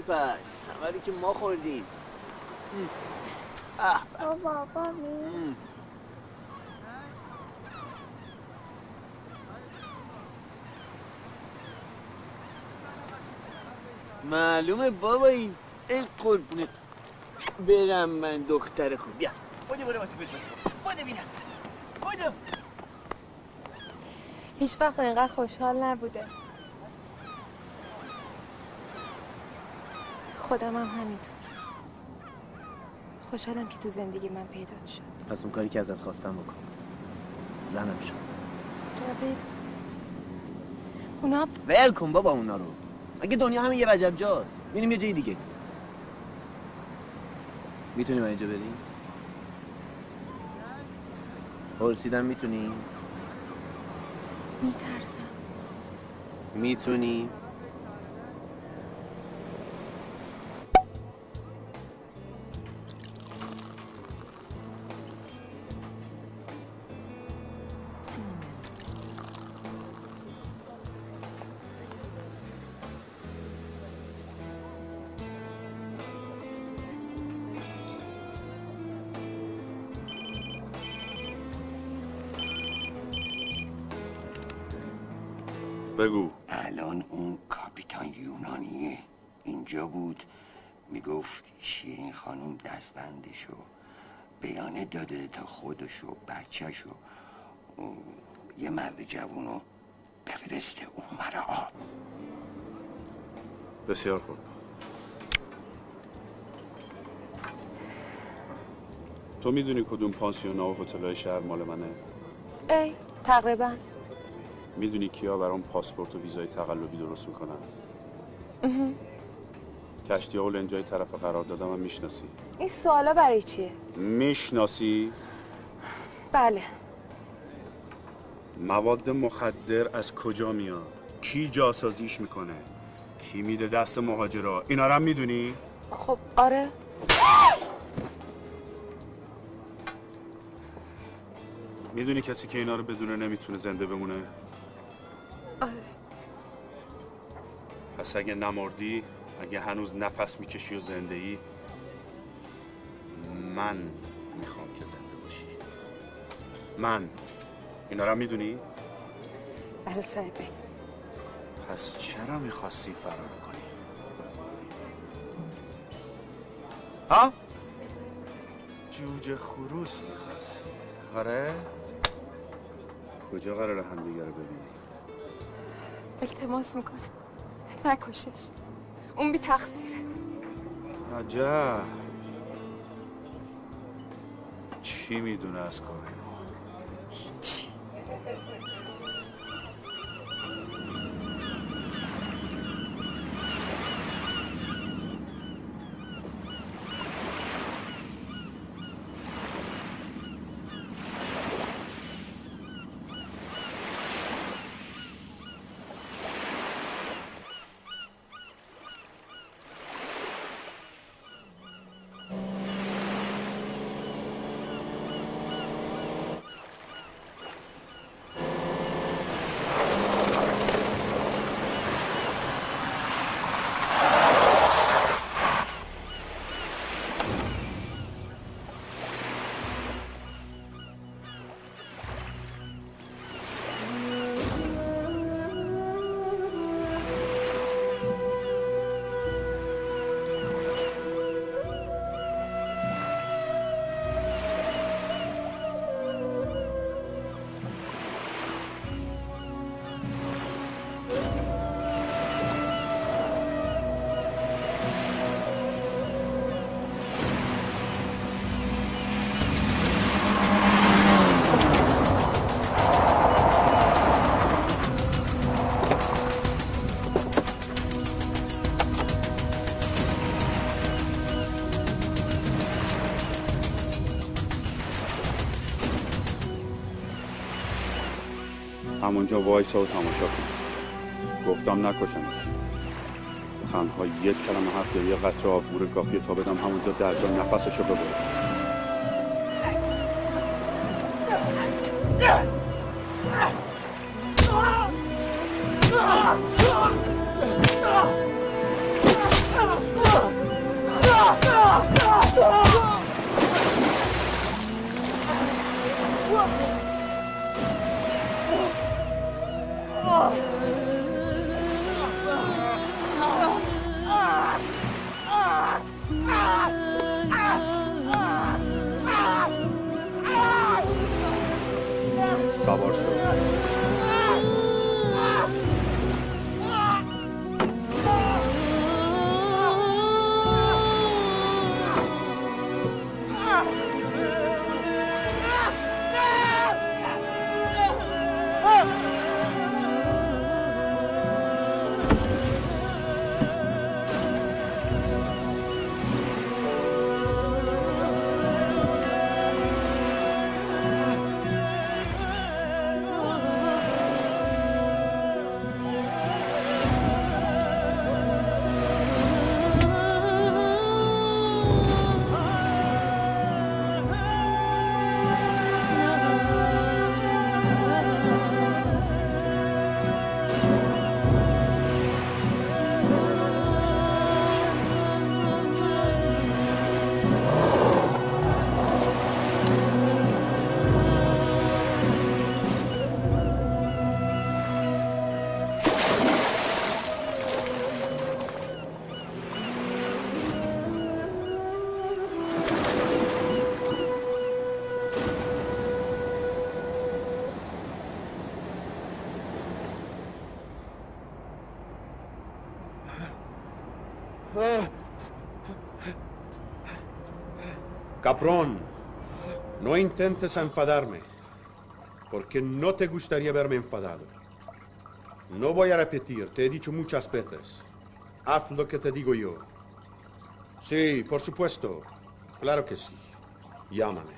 چی پس؟ اولی که ما خوردیم. اه. بابا می. ام. معلومه بابایی ای قربونت برم من دختر خوب. بیا. بودو تو بودو بودو. بینم بودو. هیچ وقت اینقدر خوشحال نبوده. خودم هم همینطور. خوشحالم که تو زندگی من پیدا شد. پس اون کاری که ازت خواستم بکن. زنم شد جاوید. اونا ول کن بابا اونا رو. اگه دنیا همین یه وجب جاست. میریم یه جای دیگه. می‌تونیم اینجا بریم پرسیدم می‌تونیم میترسم. می‌تونیم بگو. الان اون کاپیتان یونانیه. اینجا بود. می‌گفت شیرین خانم دستبندشو بیانه داده تا خودشو بچهشو. یه مرد جوونو بفرسته اون مرا آب. بسیار خوب. تو می‌دونی کدوم پانسیون و هتل‌های شهر مال منه؟ ای تقریبا. می‌دونی کیا برام پاسپورت و ویزای تقلبی درست می‌کنن. کشتی ها و لنجای طرف قرار دادم هم می‌شناسی. این سوالا برای چیه؟ می‌شناسی؟ بله. مواد مخدر از کجا میاد؟ کی جاسازیش می‌کنه؟ کی میده دست مهاجرا؟ اینا رو هم می‌دونی؟ خب آره. می‌دونی کسی که اینا رو بدونه نمی‌تونه زنده بمونه؟ آره. پس اگه نمردی اگه هنوز نفس می‌کشی و زنده ای من می‌خوام که زنده باشی. من. اینا رو هم می‌دونی؟ بله صاحبه پس چرا می‌خواستی فرار کنی؟ ها؟ جوجه خروس می‌خواستی آره؟ کجا قرار هم دیگه رو ببینی؟ التماس می‌کنه. نکشش. اون بی تقصیره. عجب. چی می‌دونه از کار همونجا وایسا و تماشا کن. گفتم نکشمش. تنها یک کلمه حرف یا یه قطره آبگوره کافیه تا بدم همونجا در جا نفسشو ببره. Caprón, no intentes enfadarme, porque no te gustaría verme enfadado. No voy a repetir, te he dicho muchas veces. Haz lo que te digo yo. Sí, por supuesto. Claro que sí. Llámame.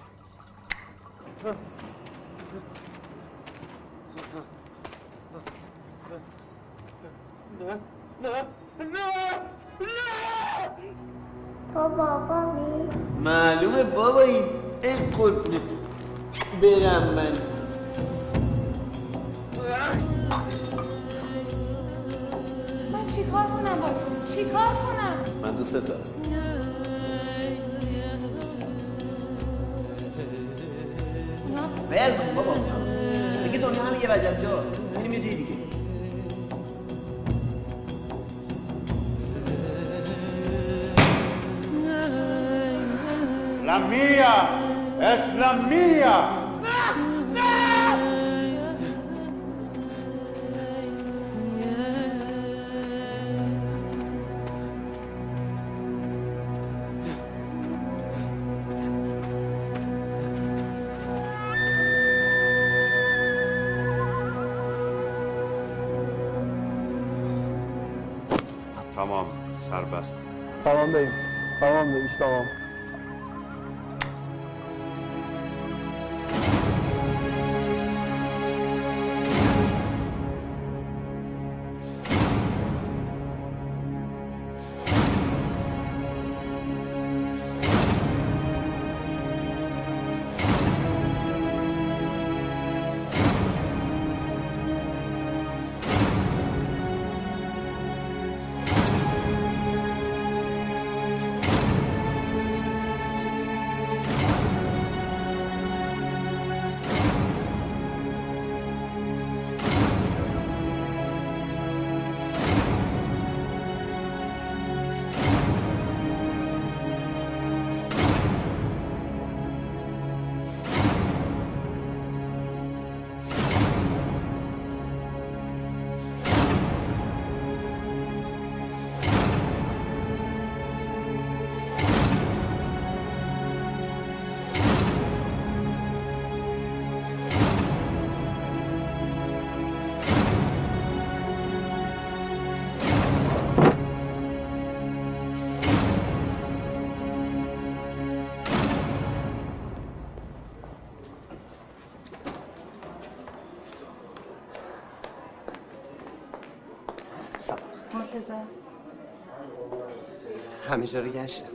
همه جا رو گشتم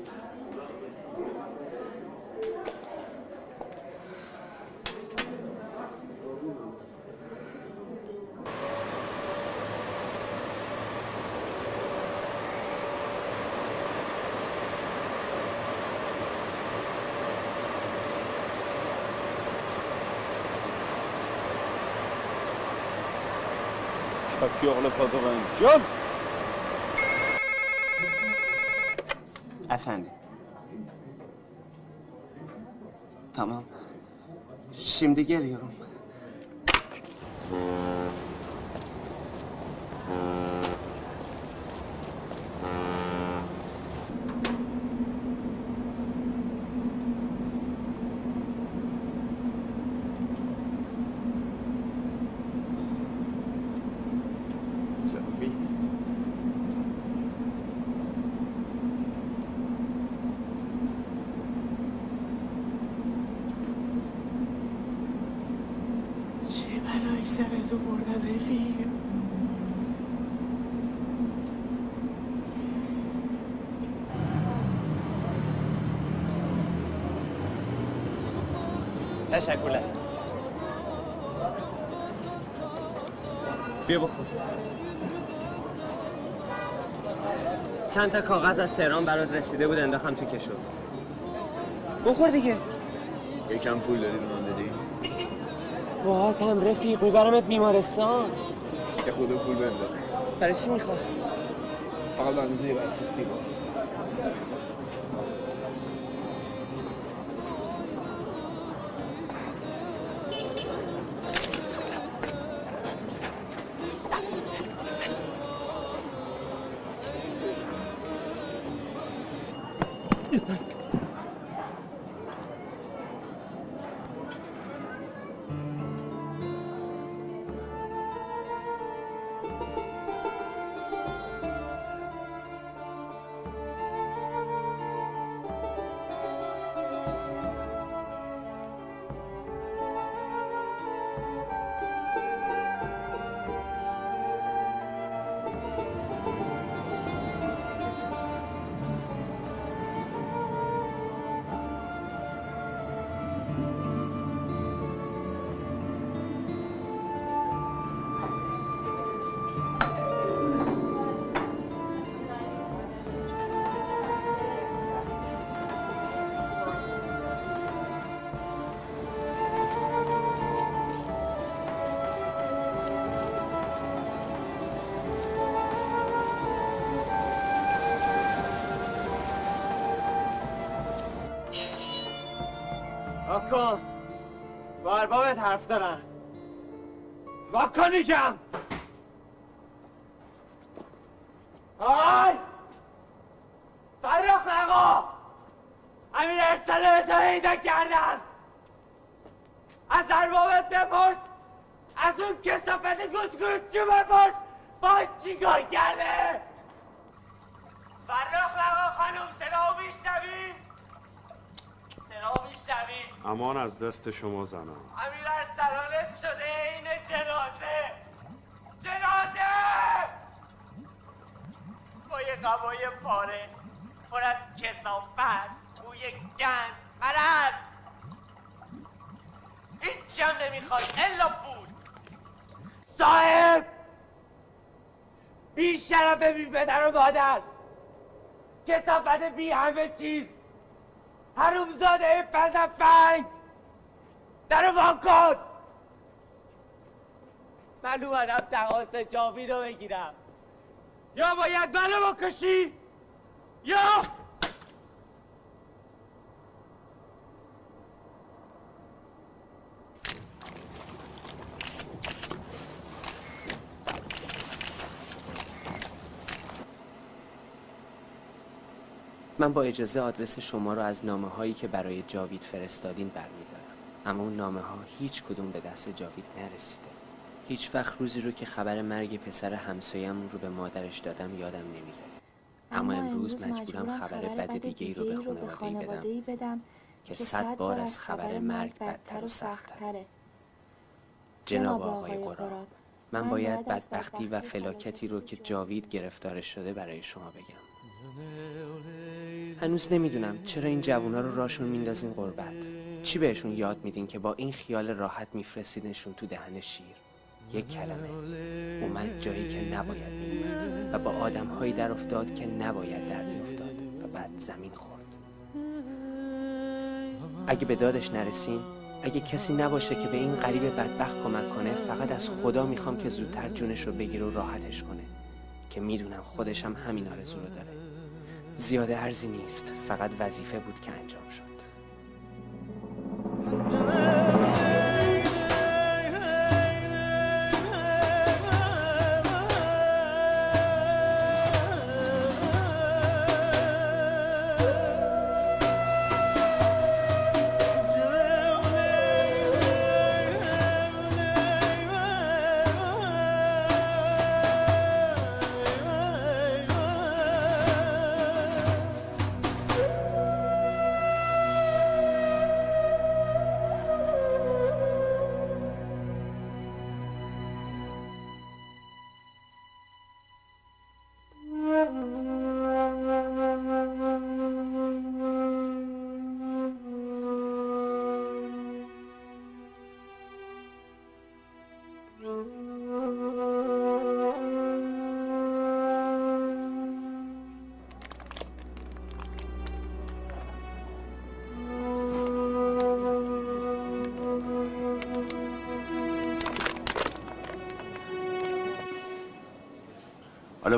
Kapıyor le pas orange. Jump! Efendim. Tamam. Şimdi geliyorum. چند تا کاغذ از تهران برات رسیده بود انداختم تو کشو. بخور دیگه. یکم پول داری به من بدی؟ باهاتم رفیق میبرمت بیمارستان. یه خود پول بهم بده برای چی می‌خوای؟ فقط به اندازه یه بسته سیگار. با اربابت حرف دارم واکن میگم آی فرخ نقا امیر ارساله تا پیدا کردن از اربابت بپرس از اون کسافت گوزگوچو بپرس باش چیکار کرده فرخ نقا خانم صدا میشنوی صدا میشنوی امان از دست شما زنم. امیر ارسلانت شده این جنازه. جنازه! با یه قبای پاره پر از کسافت بوی گند مرض. هیچی هم نمی‌خواد الا بود. صاحب! بی شرف بی پدر و مادر. کسافت بی همه چیز. حرومزاده پزفنگ. در واکن من اومدم تقاس جاوید رو بگیرم. یا باید منو بکشی؟ یا؟ من با اجازه آدرس شما رو از نامه هایی که برای جاوید فرستادین برمیدارم. اما اون نامه ها هیچ کدوم به دست جاوید نرسیده. هیچ وقت روزی رو که خبر مرگ پسر همسایه‌مون رو به مادرش دادم یادم نمیره. اما امروز مجبورم خبر بد دیگه ای رو به خانواده‌ای بدم. که صد بار از خبر مرگ بدتر و سخت‌تره. جناب آقای قراب من باید بدبختی و فلاکتی رو که جاوید گرفتارش شده برای شما بگم. هنوز نمی‌دونم چرا این جوونا رو راشون میندازین قربت. چی بهشون یاد میدین که با این خیال راحت میفرستیدنشون تو دهن شیر؟ یک کلمه. اومد جایی که نباید میومد و با آدم هایی در افتاد که نباید در میافتاد و بعد زمین خورد. اگه به دادش نرسین اگه کسی نباشه که به این غریب بدبخت کمک کنه فقط از خدا می‌خوام که زودتر جونش رو بگیره و راحتش کنه که می‌دونم خودش هم همین آرزو رو داره. زیاده ارزی نیست فقط وظیفه بود که انجام شد.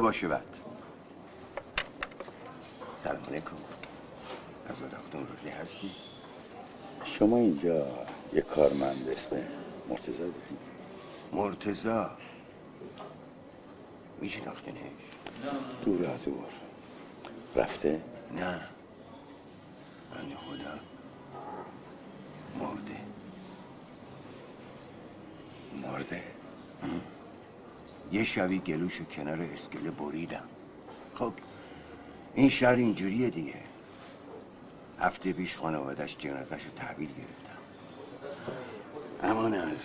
باشه بعد سلام علیکم. از دختون روزی هستی؟ شما اینجا یه کارمند اسم مرتضی دارید مرتزا میشناختینش دور دور. رفته؟ نه بنده خدا مرده مرده یه شبی گلوشو کنار اسکله بریدم. خب این شهر اینجوریه دیگه. هفته پیش خانوادش جنازش رو تحویل گرفتم. امان از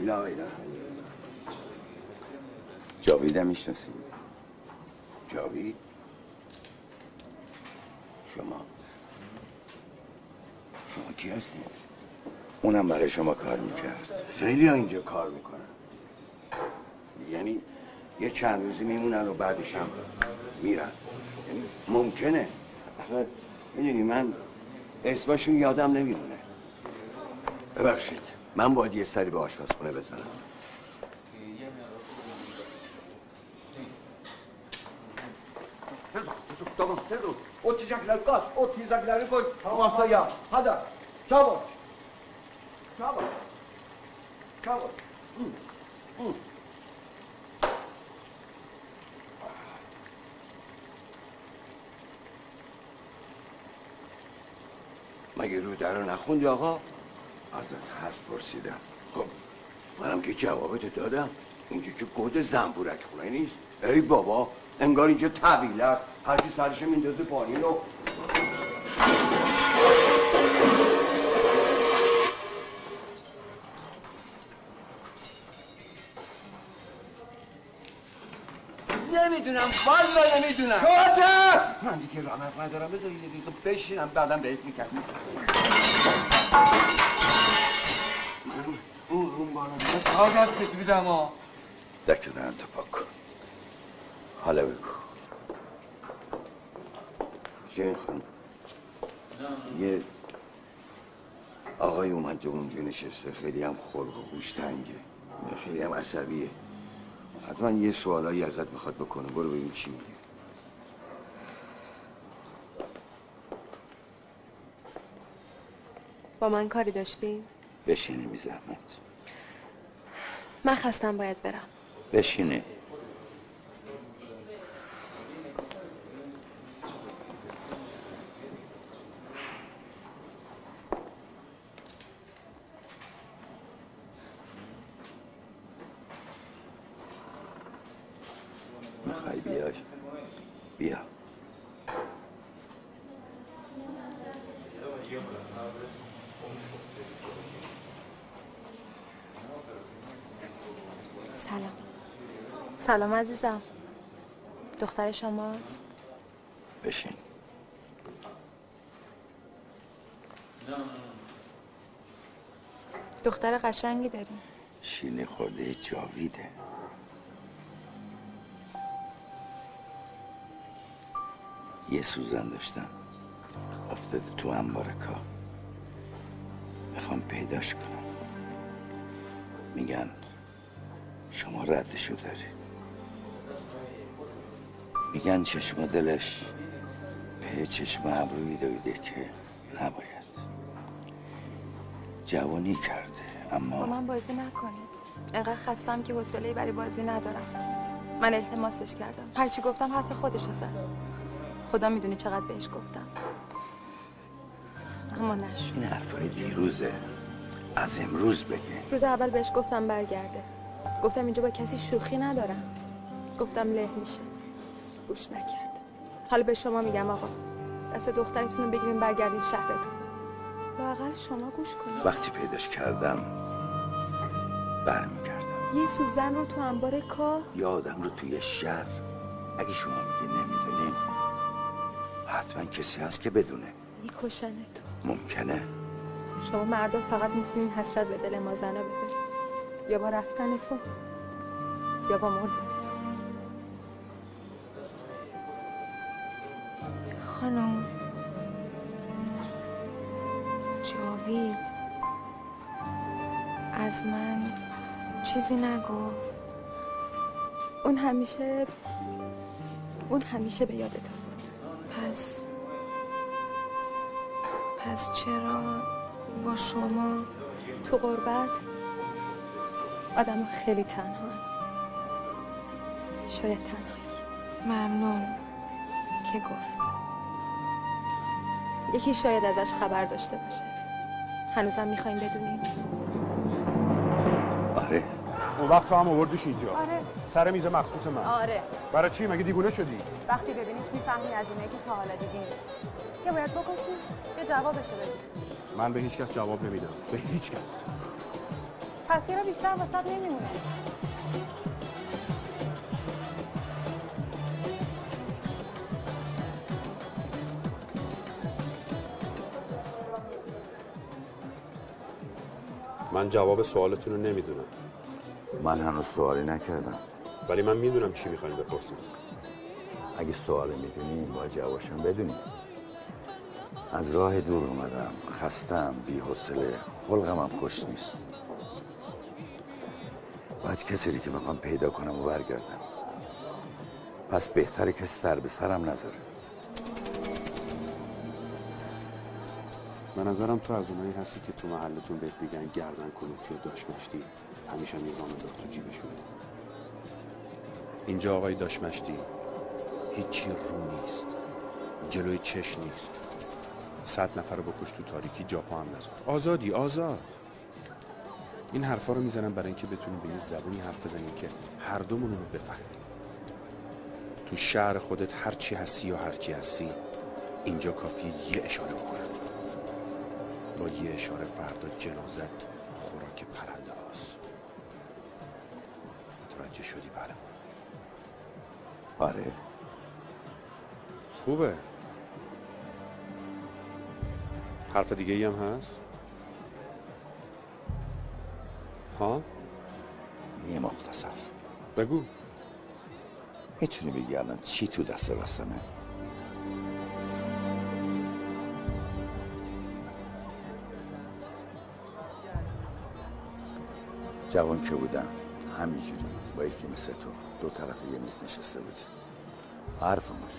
لا اله. جاویدم می‌شناسی جاوید؟ شما. شما کی هستین؟ اونم برای شما کار می‌کرد. خیلی ها اینجا کار می‌کنن. یعنی یه چند روزی میمونن و بعدش هم میرن یعنی ممکنه آخه می‌دونی من اسمشون یادم نمیمونه ببخشید من باید یه سری به آشپزخونه بزنم Tamam, Pedro. Oturacaklar kaç, oturacakları koy masaya. Hadi, çabuk. Çabuk. Çabuk. مگه رو در رو نخوندی آقا؟ ازت حرف پرسیدم. خب منم که جوابت دادم. اینجا که گود زنبورک خونه نیست. ای بابا انگار اینجا طویله است. هر کی سرش میندازه پایین. و نمی‌دونم والا نمی‌دونم. کجاست؟ من دیگه رانق ندارم. بذار یه دقیقه بشینم بعدم بهت میگم. اون اون بالا میاد. کاغذ سفیدم ها دکت دارم تو پاک کن. حالا بگو. شیرین خانم. یه آقای اومد اونجا نشسته. خیلی هم خلق و گوش تنگه. خیلی هم عصبیه. حتما یه سوالایی ازت می‌خواد بکنه. برو ببین چی میگه. با من کاری داشتی؟ بشینی بی زحمت من خستم باید برم. بشینی می‌خوای بیای بیا سلام سلام عزیزم. دختر شماست. بشین. دختر قشنگی داری. شیلی خورده جاویده. یه سوزن داشتم. افتاده تو انبار کار. می‌خوام پیداش کنم. میگن شما ردشو داری. میگن چشم دلش پی چشم ابرویی دویده که نباید. جوانی کرده با اما من بازی نکنید. انقدر خستم که حوصله برای بازی ندارم. من التماسش کردم. هرچی گفتم حرف خودشو زد. خدا می‌دونی چقدر بهش گفتم. اما نشد. این حرفای دیروزه. از امروز بگه. روز اول بهش گفتم برگرده. گفتم اینجا با کسی شوخی ندارم. گفتم له میشه. گوش نکرد. حالا به شما میگم آقا. دست دخترتون رو بگیرین برگردین شهرتون. لااقل شما گوش کنید. وقتی پیداش کردم برمیگردم. یه سوزن رو تو انبار کاه؟ یا آدم رو توی شهر. اگه شما میگه نمی‌دونین حتما کسی هست که بدونه. می‌کشن تو. ممکنه؟ شما مردم فقط می‌تونین حسرت به دل ما زنا بذارین. یا با رفتنتون یا با مردنتون خانم. جاوید. از من چیزی نگفت. اون همیشه اون همیشه به یاد تو بود. پس پس چرا با شما تو غربت آدم خیلی تنها؟ شاید تنهایی. ممنون که گفت یکی شاید ازش خبر داشته باشه. هنوزم می‌خوایم بدونیم. آره اون وقت تو هم آوردیش اینجا. آره. سر میز مخصوص من. آره. برای چی؟ مگه دیوونه شدی؟ وقتی ببینیش می‌فهمی از اونایی که تا حالا دیدی نیست یا باید بکشیش یا جوابشو بدی. من به هیچ کس جواب نمیدم. به هیچ کس پس یه رو بیشتر واسط نمیمونه. من جواب سوالتون رو نمی‌دونم. من هنوز سوالی نکردم. ولی من می‌دونم چی می‌خواین بپرسیم اگه سوال می‌دونی با جوابشم بدونی از راه دور اومدم خستم بی حوصله خلقم هم خوش نیست. باید کسی که بخوام پیدا کنم و برگردم. پس بهتره که سر به سرم نذاره به نظرم تو از اونایی هستی که تو محلتون بهت میگن گردن کلوفتی و داشمشتی. همیشه نظام دار تو جیبشونه اینجا آقای داشمشتی هیچی رو نیست. جلوی چش نیست. صد نفر رو بکش تو تاریکی جا پا هم نذار آزادی آزاد. این حرفا رو می‌زنم برای اینکه بتونیم به یه زبونی حرف بزنیم که هر دومون رو بفهمیم. تو شهر خودت هر چی هستی یا هر کی هستی اینجا کافیه یه اشاره بکنم با یه اشاره فردا جنازت خوراک پرنده هاست. متوجه شدی بله؟ آره. خوبه. حرف دیگه ای هم هست؟ ها؟ یه مختصر. بگو. می‌تونی بگی الان چی تو دست راستمه جوان که بودم همینجوری با یکی مثل تو دو طرف یه میز نشسته بودیم حرفمش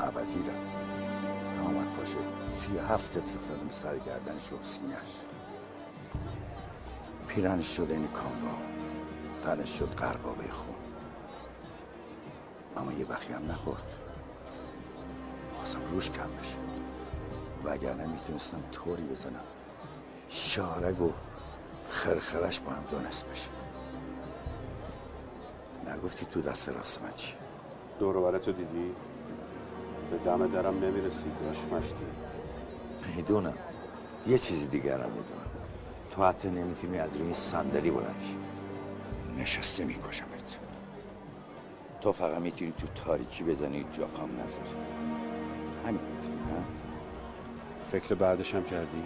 عوضی رفت. تا آمد باشه سی و هفت تیغ زدم سر گردنش و سینش پیرنش شد این کامبا تنش شد قرقابه خون. اما یه بخی هم نخورد. خواستم روش کم بشه. وگرنه می‌تونستم طوری بزنم. شارگ و خرخرش با هم دونست بشه. نگفتی تو دست راست من چی؟ دور تو دیدی؟ به دم درم نمی‌رسی داشت مشتی. می‌دونم. یه چیز دیگرم می‌دونم. تو حتی نمی‌تونی از روی صندلی بلند نشسته میکشمت. تو فقط می‌تونی تو تاریکی بزنی جاپام نذاری همین گفتی نه؟ فکر بعدش هم کردی؟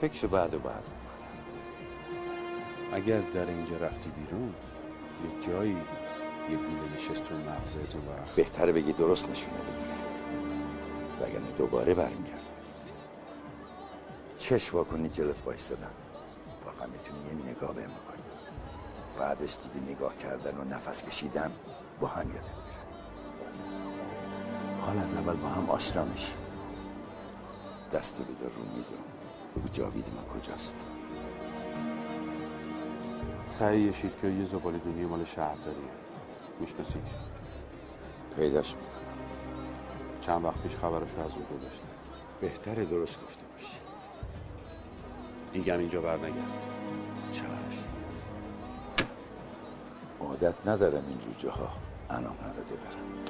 فکر بعد و بعد. اگه از در اینجا رفتی بیرون یه جایی یه گوله نشست تو مغزت و بهتره بگی درست نشونه بگیره وگرنه دوباره برمیگردم. چشم واکنی جلت وایستدم لطفا می‌تونی یه نگاه بهم بکنی. بعدش دیگه نگاه کردن و نفس کشیدن با هم یادت میره. حال از اول با هم آشنا میشی دستو بذار رو میزو بگو جاوید من کجاست؟ تهیه شید که یه زباله دونی مال شهرداریه میشناسیش؟ پیداش می‌کنم. چند وقت پیش خبرشو از اونجا داشتم. بهتره درست گفته باشی. دیگم اینجا برنگرد. چش عادت ندارم اینجور جاها انام نداده برم.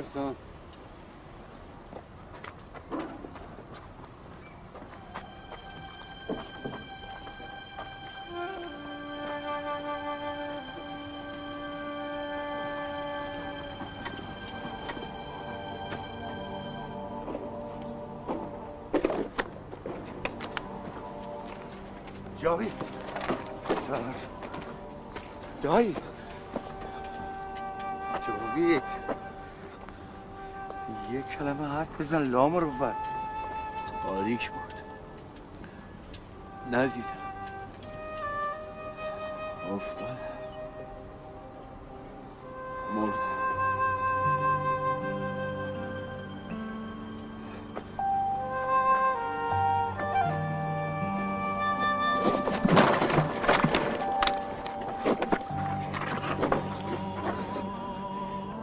conversando. Jovem? بزن لام رو بد تاریک بود ندیدم افتاد. مرد.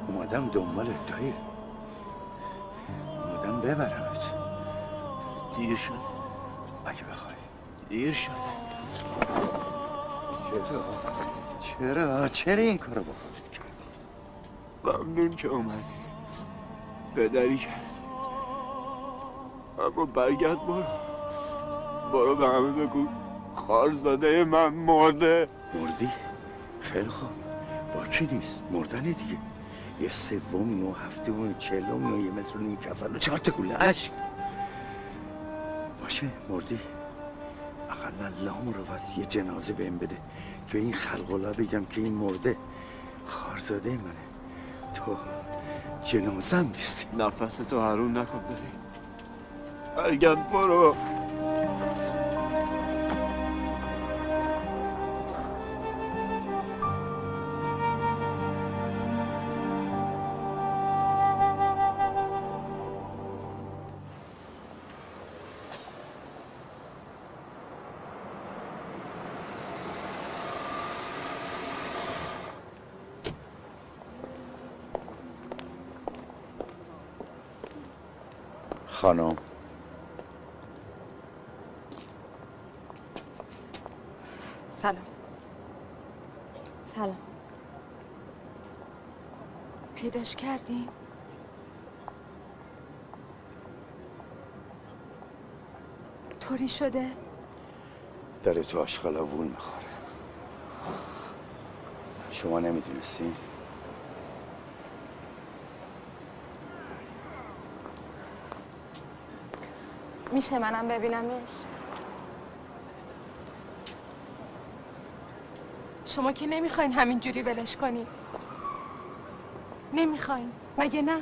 اومدم دنبالت دایی ببرمت دیر شد. اگه بخوای. دیر شد. چرا؟ چرا؟ چرا این کارو با خودت کردی؟ ممنون که اومدی. پدری کرد اما برگرد برو. برو به همه بگو. خارزاده من مرده. مردی؟ خیلی خوب. با کی نیست؟ مردن دیگه. یه سومی و هفتمی و چهلمی و یه متر و نیم کفن و چهار تا گوله. اشک باشه مردی. اقلا لام رو باید یه جنازه بهم بده. که این خلقلا بگم که این مرده خارزاده منه. تو جنازه هم نیستی. نفس تو حروم نکن بری. برگرد برو. خانم. سلام. سلام. پیداش کردی؟ طوری شده؟ داره تو آشغالا وول می‌خوره. شما نمی‌دونستین؟ میشه منم ببینمش؟ شما که نمی‌خواین همین جوری ولش کنین نمی‌خواین مگه نه؟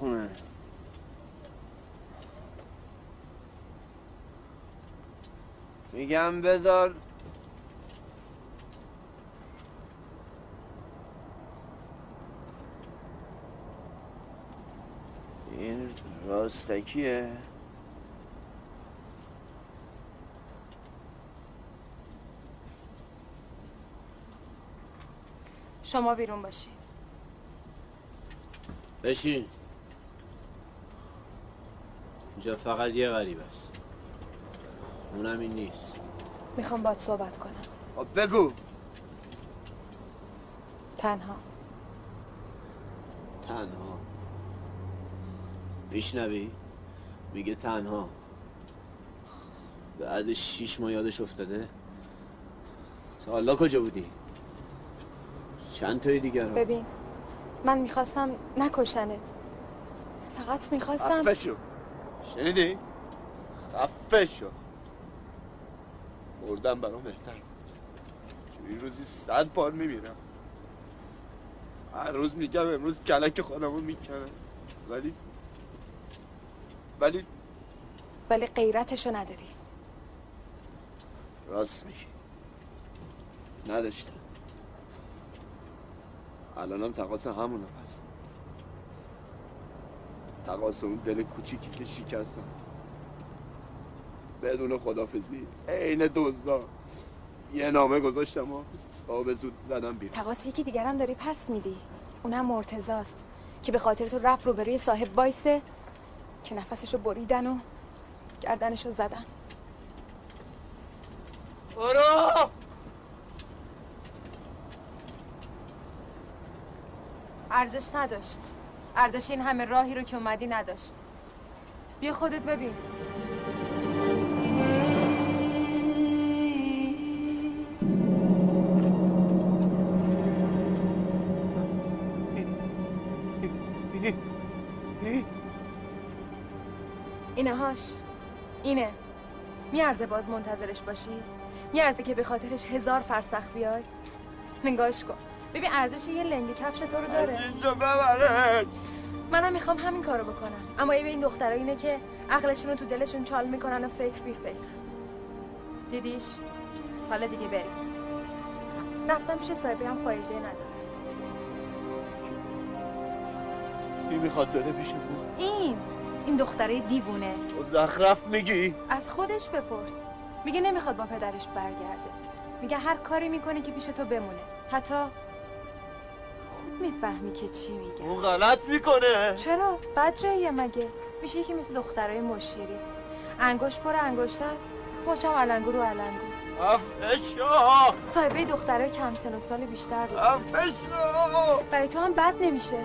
بخونه میگم بذار. این راستکیه؟ شما بیرون باشی. بشین. اینجا فقط یه غریب است. اونم این نیست. می‌خوام باید صحبت کنم. خب بگو. تنها. تنها. میشنوی؟ میگه تنها. بعد شیش ماه یادش افتاده. تا حالا کجا بودی؟ چند تایی دیگر ها؟ ببین من می‌خواستم نکشنت. فقط می‌خواستم شنیدی؟ خفه شو. مردم برام بهتر. چون این روزی صد بار میمیرم هر روز میگم امروز کلک خودمو می‌کنم. ولی ولی ولی غیرتشو نداری. راست میگی. نداشتم. الانم تقاس همونه پس. تقاس اون دل کوچیکی که شکستم بدون خدافزی عین دزدا. یه نامه گذاشتم و صاحب زود زدم بیرون. تقاس یکی دیگرم داری پس میدی. اونم مرتزاست که به خاطر تو رفت روبروی صاحب وایسه که نفسشو بریدن و گردنشو زدن. برو! ارزش نداشت. ارزش این همه راهی رو که اومدی نداشت. بیا خودت ببین. اینه هاش. اینه. میارزه باز منتظرش باشی؟ میارزه که به خاطرش هزار فرسخ بیای؟ نگاش کن. ببین ارزش یه لنگ کفش تو رو داره. اینجا ببره منم می‌خوام همین کارو بکنم. اما ای به این دخترها اینه که عقلشون رو تو دلشون چال می‌کنن و فکر بی فکر دیدیش؟ حالا دیگه بریم. رفتم پیش صاحبی هم فایده نداره کی می‌خواد بره پیش این. این دختره دیوونه. تو زخرف میگی؟ از خودش بپرس. میگه نمی‌خواد با پدرش برگرده. میگه هر کاری می‌کنه که پیش تو بمونه. حتی خوب می‌فهمی که چی میگه اون غلط می‌کنه. چرا؟ بد جاییه مگه. میشه یکی مثل دخترای مشیری. انگشت پر انگشتر مچم علنگو رو علنگو. افشا صاحبه دخترای کم سن و سال بیشتر دوست افشا برای تو هم بد نمیشه.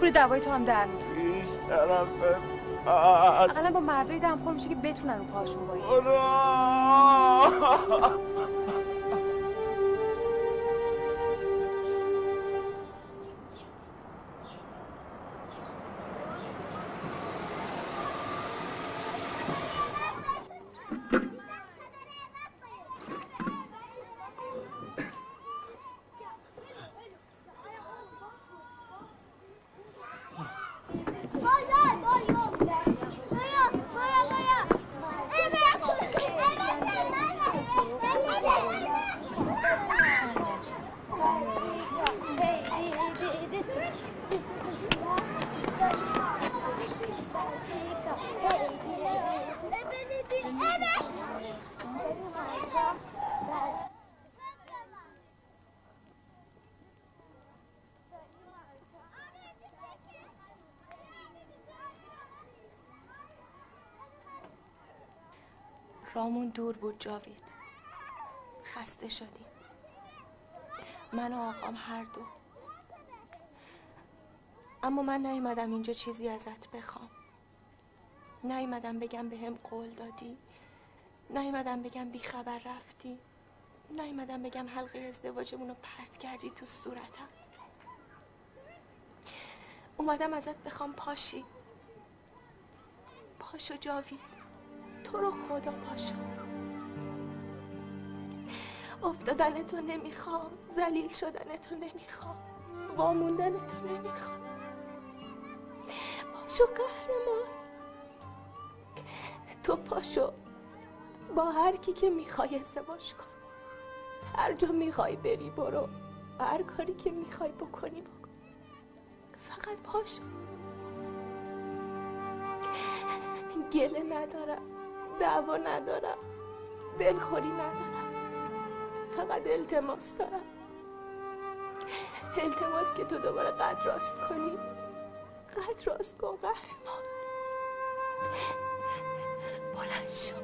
پول دوای تو هم در میاد. اقلا با مردای دمخور میشه که بتونن رو پاشون وایسن برو رامون دور بود جاوید. خسته شدیم. من و آقام هر دو. اما من نیومدم اینجا چیزی ازت بخوام. نیومدم بگم به هم قول دادی. نیومدم بگم بیخبر رفتی. نیومدم بگم حلقه ازدواجمون رو پرت کردی تو صورتم. اومدم ازت بخوام پاشی. پاشو جاوید. تو رو خدا پاشو افتادن تو نمی‌خوام زلیل شدن تو نمی‌خوام واموندن تو نمی‌خوام. پاشو قهرمان. تو پاشو با هر کی که می‌خوای ازدواج کن. هر جا می‌خوای بری برو هر کاری که می‌خوای بکنی بکن. فقط پاشو. گله ندارم. دعوا ندارم. دلخوری ندارم. فقط التماس دارم. التماس که تو دوباره قد راست کنی. قد راست کن قهرمان. بلند شو.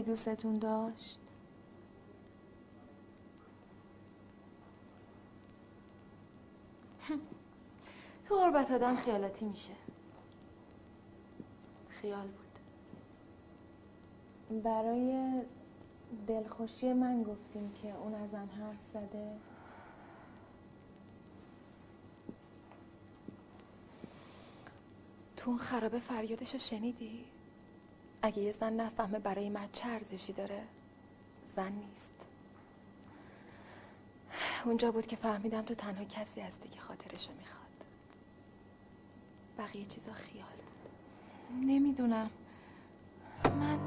خیلی دوستتون داشت؟ تو غربت آدم خیالاتی میشه. خیال بود. برای دلخوشی من گفتیم که اون ازم حرف زده. تو اون خرابه فریادشو شنیدی؟ اگه یه زن نفهمه برای مرد چه ارزشی داره زن نیست. اونجا بود که فهمیدم تو تنها کسی هستی که خاطرشو می‌خواد. بقیه چیزا خیال بود. نمی‌دونم. من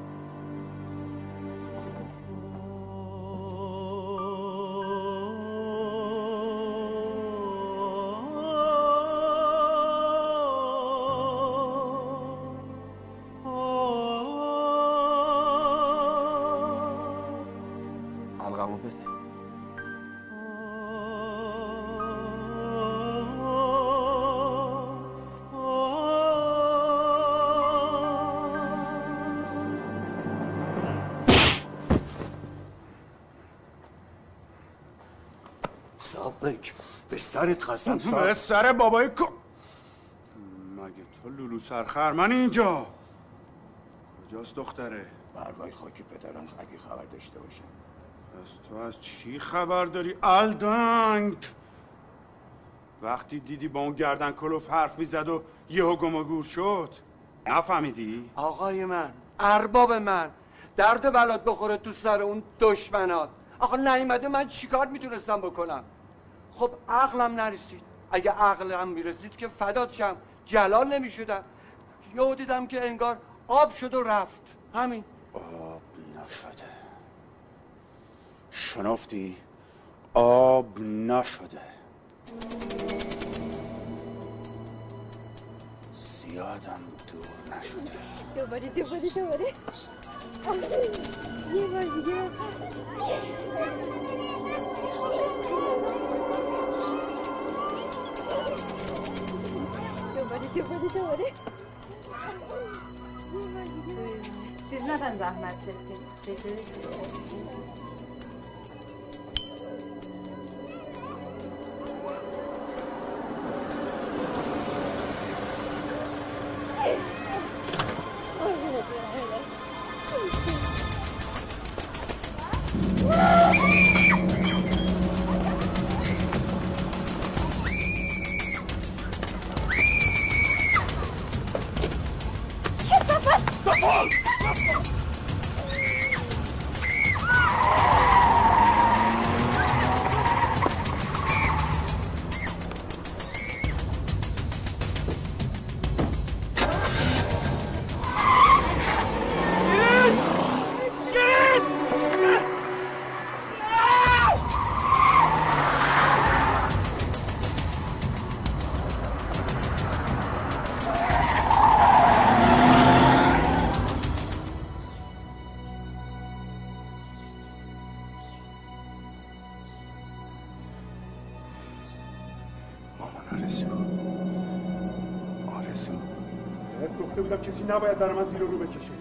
سابک به سرت قسم به صاحب سر بابای کو مگه تو لولو سرخرمن اینجا؟ کجاست دختره؟ بروای خاک پدرم اگه خبر داشته باشه. از تو از چی خبر داری؟ الدنگ! وقتی دیدی با اون گردن کلوف حرف می‌زد و یهو گم و گور شد نفهمیدی؟ آقای من ارباب من درد بلات بخوره تو سر اون دشمنات. آقا نیومده من چیکار می‌تونستم بکنم؟ خب عقلم نرسید. اگه عقلم می‌رسید که فدات شم. جلال نمی‌شدم. یهو دیدم که انگار آب شد و رفت. همین. آب نشده. شنفتی؟ آب نشده. زیادم دور نشده. دوباره دوباره دوباره. یه بار دیگه دوباره دوباره دوباره Siz neden کسی نباید برای من زیر رو بکشه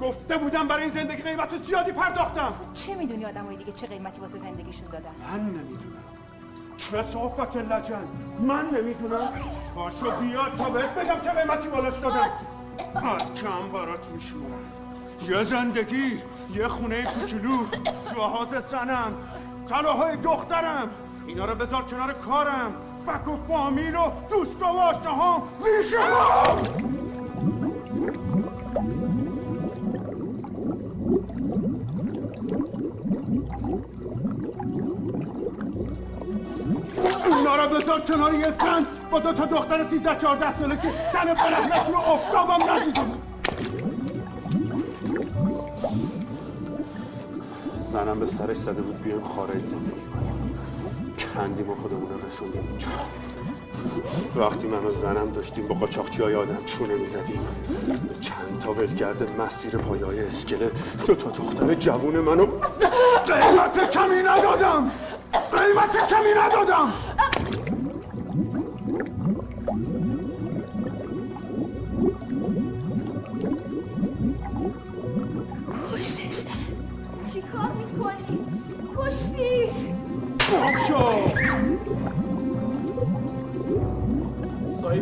گفته بودم برای این زندگی قیمت زیادی پرداختم. چه می‌دونی آدمای دیگه چه قیمتی واسه زندگیشون دادن؟ من نمی‌دونم. کسافت لجن. من نمی‌دونم. باشو بیا تا بهت بگم چه قیمتی بالاش دادم از کم برات میشمورم یه زندگی یه خونه کوچولو جاهاز زنم طلاهای دخترم. اینا رو بذار کنار کارم. فک و فامیل و دوست و آشناهام. ریشه کنار یه زن با دو تا دختر سیزده چهارده ساله که تن برهنش رو افتابم ندیدم زنم به سرش زده بود بیایم خارج زندگی کندیم و خودمون رو رسوندیم اینجا. وقتی من و زنم داشتیم با قاچاقچی های آدم چونه می‌زدیم. چند تا ولگرد مسیر پایای اسکله دو تا دختر جوون منو قیمت کمی ندادم! قیمت کمی ندادم!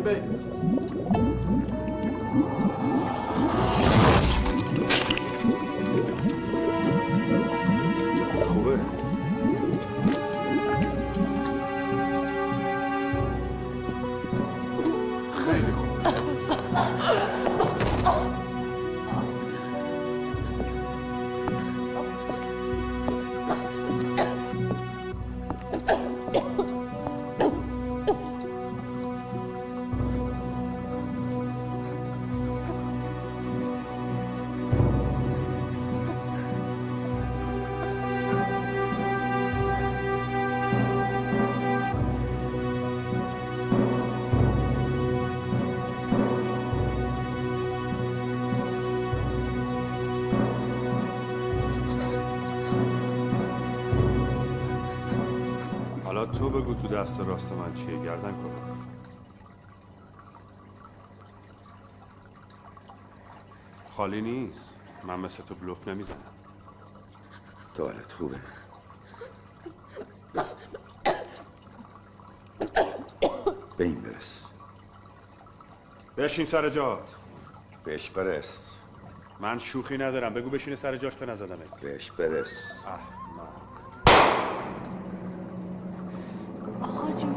صاحبه خوبه. خیلی خوب. تو بگو تو دست راست من چیه گردن کن. خالی نیست. من مثل تو بلوف نمی‌زنم. تو حالت خوبه. به این برس. بشین سر جات. بهش برس. من شوخی ندارم. بگو بشین سر جاش به نزدمت بهش برس. آقا جون.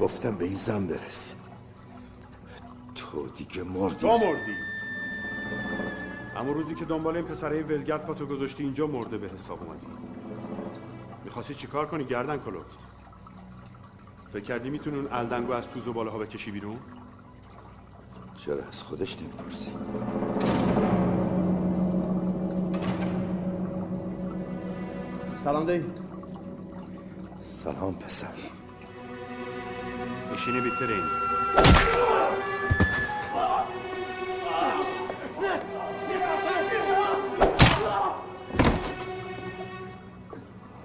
گفتم به این زن برس تو دیگه مردی. تو مردی. اما روزی که دنبال این پسره ولگرد پاتو گذاشتی اینجا مرده به حساب اومدی. می‌خواستی چیکار کنی؟ گردن کلفت. فکر کردی می‌تونی اون الدنگو از تو زباله ها بکشی بیرون؟ چرا از خودش نمی‌پرسی؟ سلام دایی سلام پسر. میشینی بیترین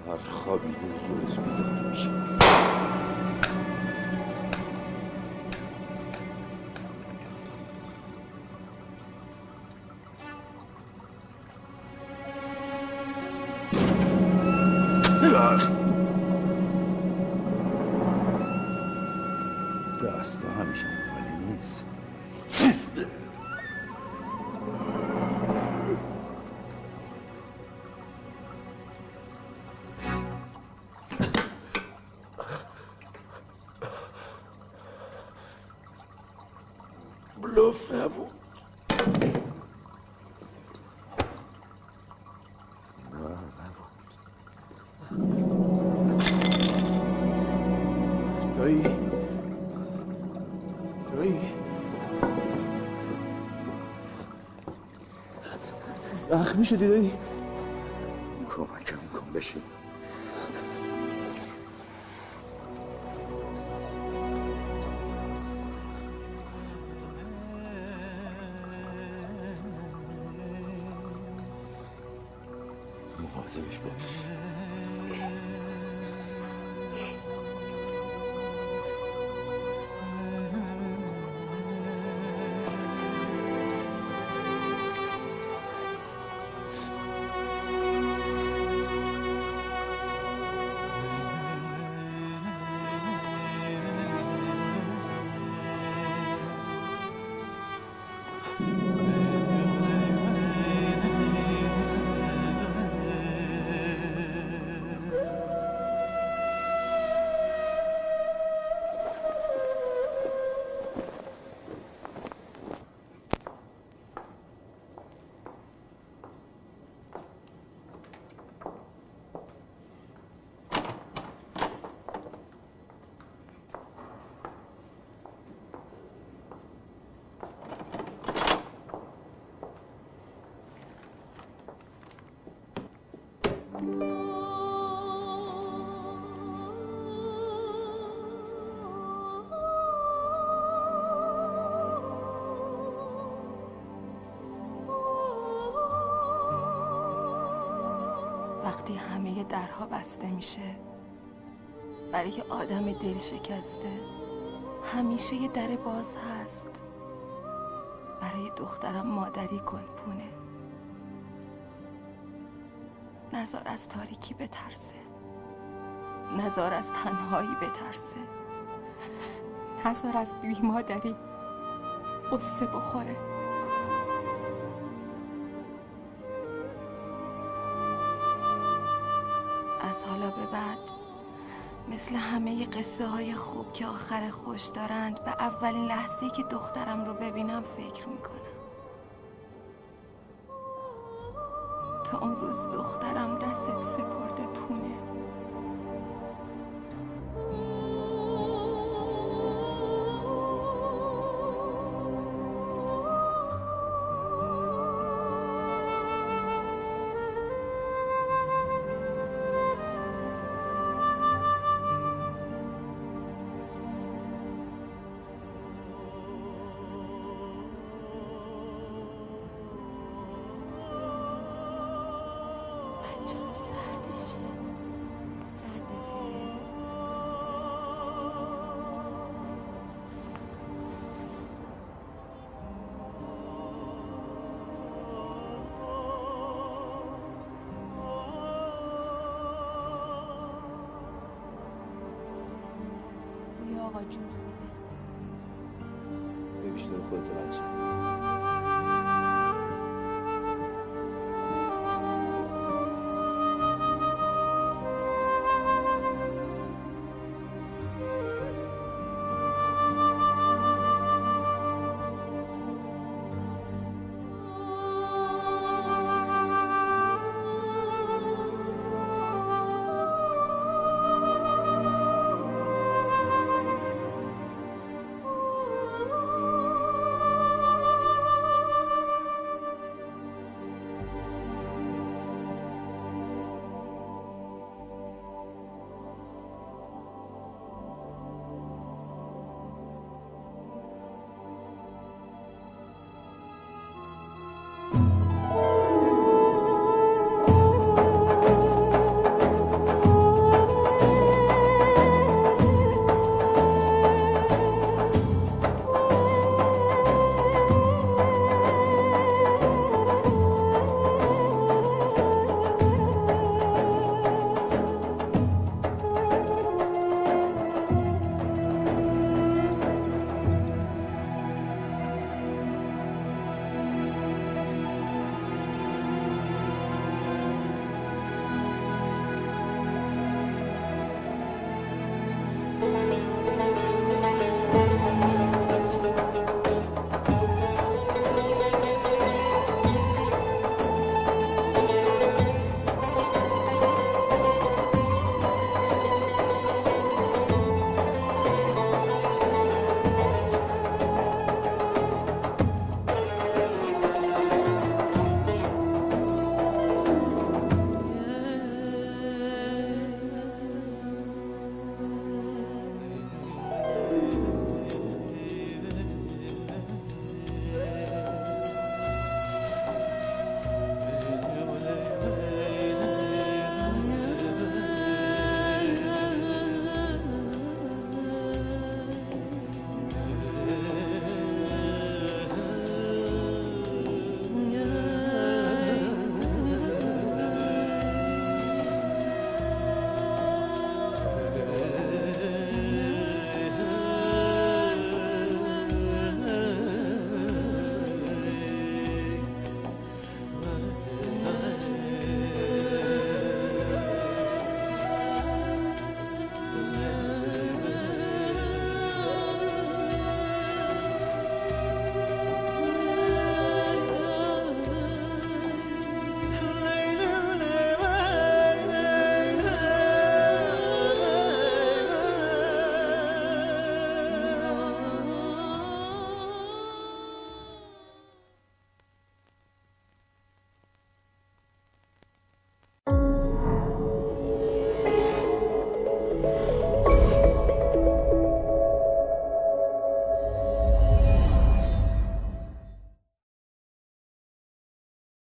هر خوابیده یه بلوف نبود نه نبود دایی. دایی. زخمی شدی دایی. مواظبش باش. درها بسته میشه. برای آدم دل شکسته همیشه یه در باز هست. برای دخترم مادری کنپونه نزار از تاریکی بترسه. نزار از تنهایی بترسه. نزار از بی مادری قصه بخوره. قصه های خوب که آخر خوش دارند به اولین لحظه که دخترم رو ببینم فکر می‌کنم.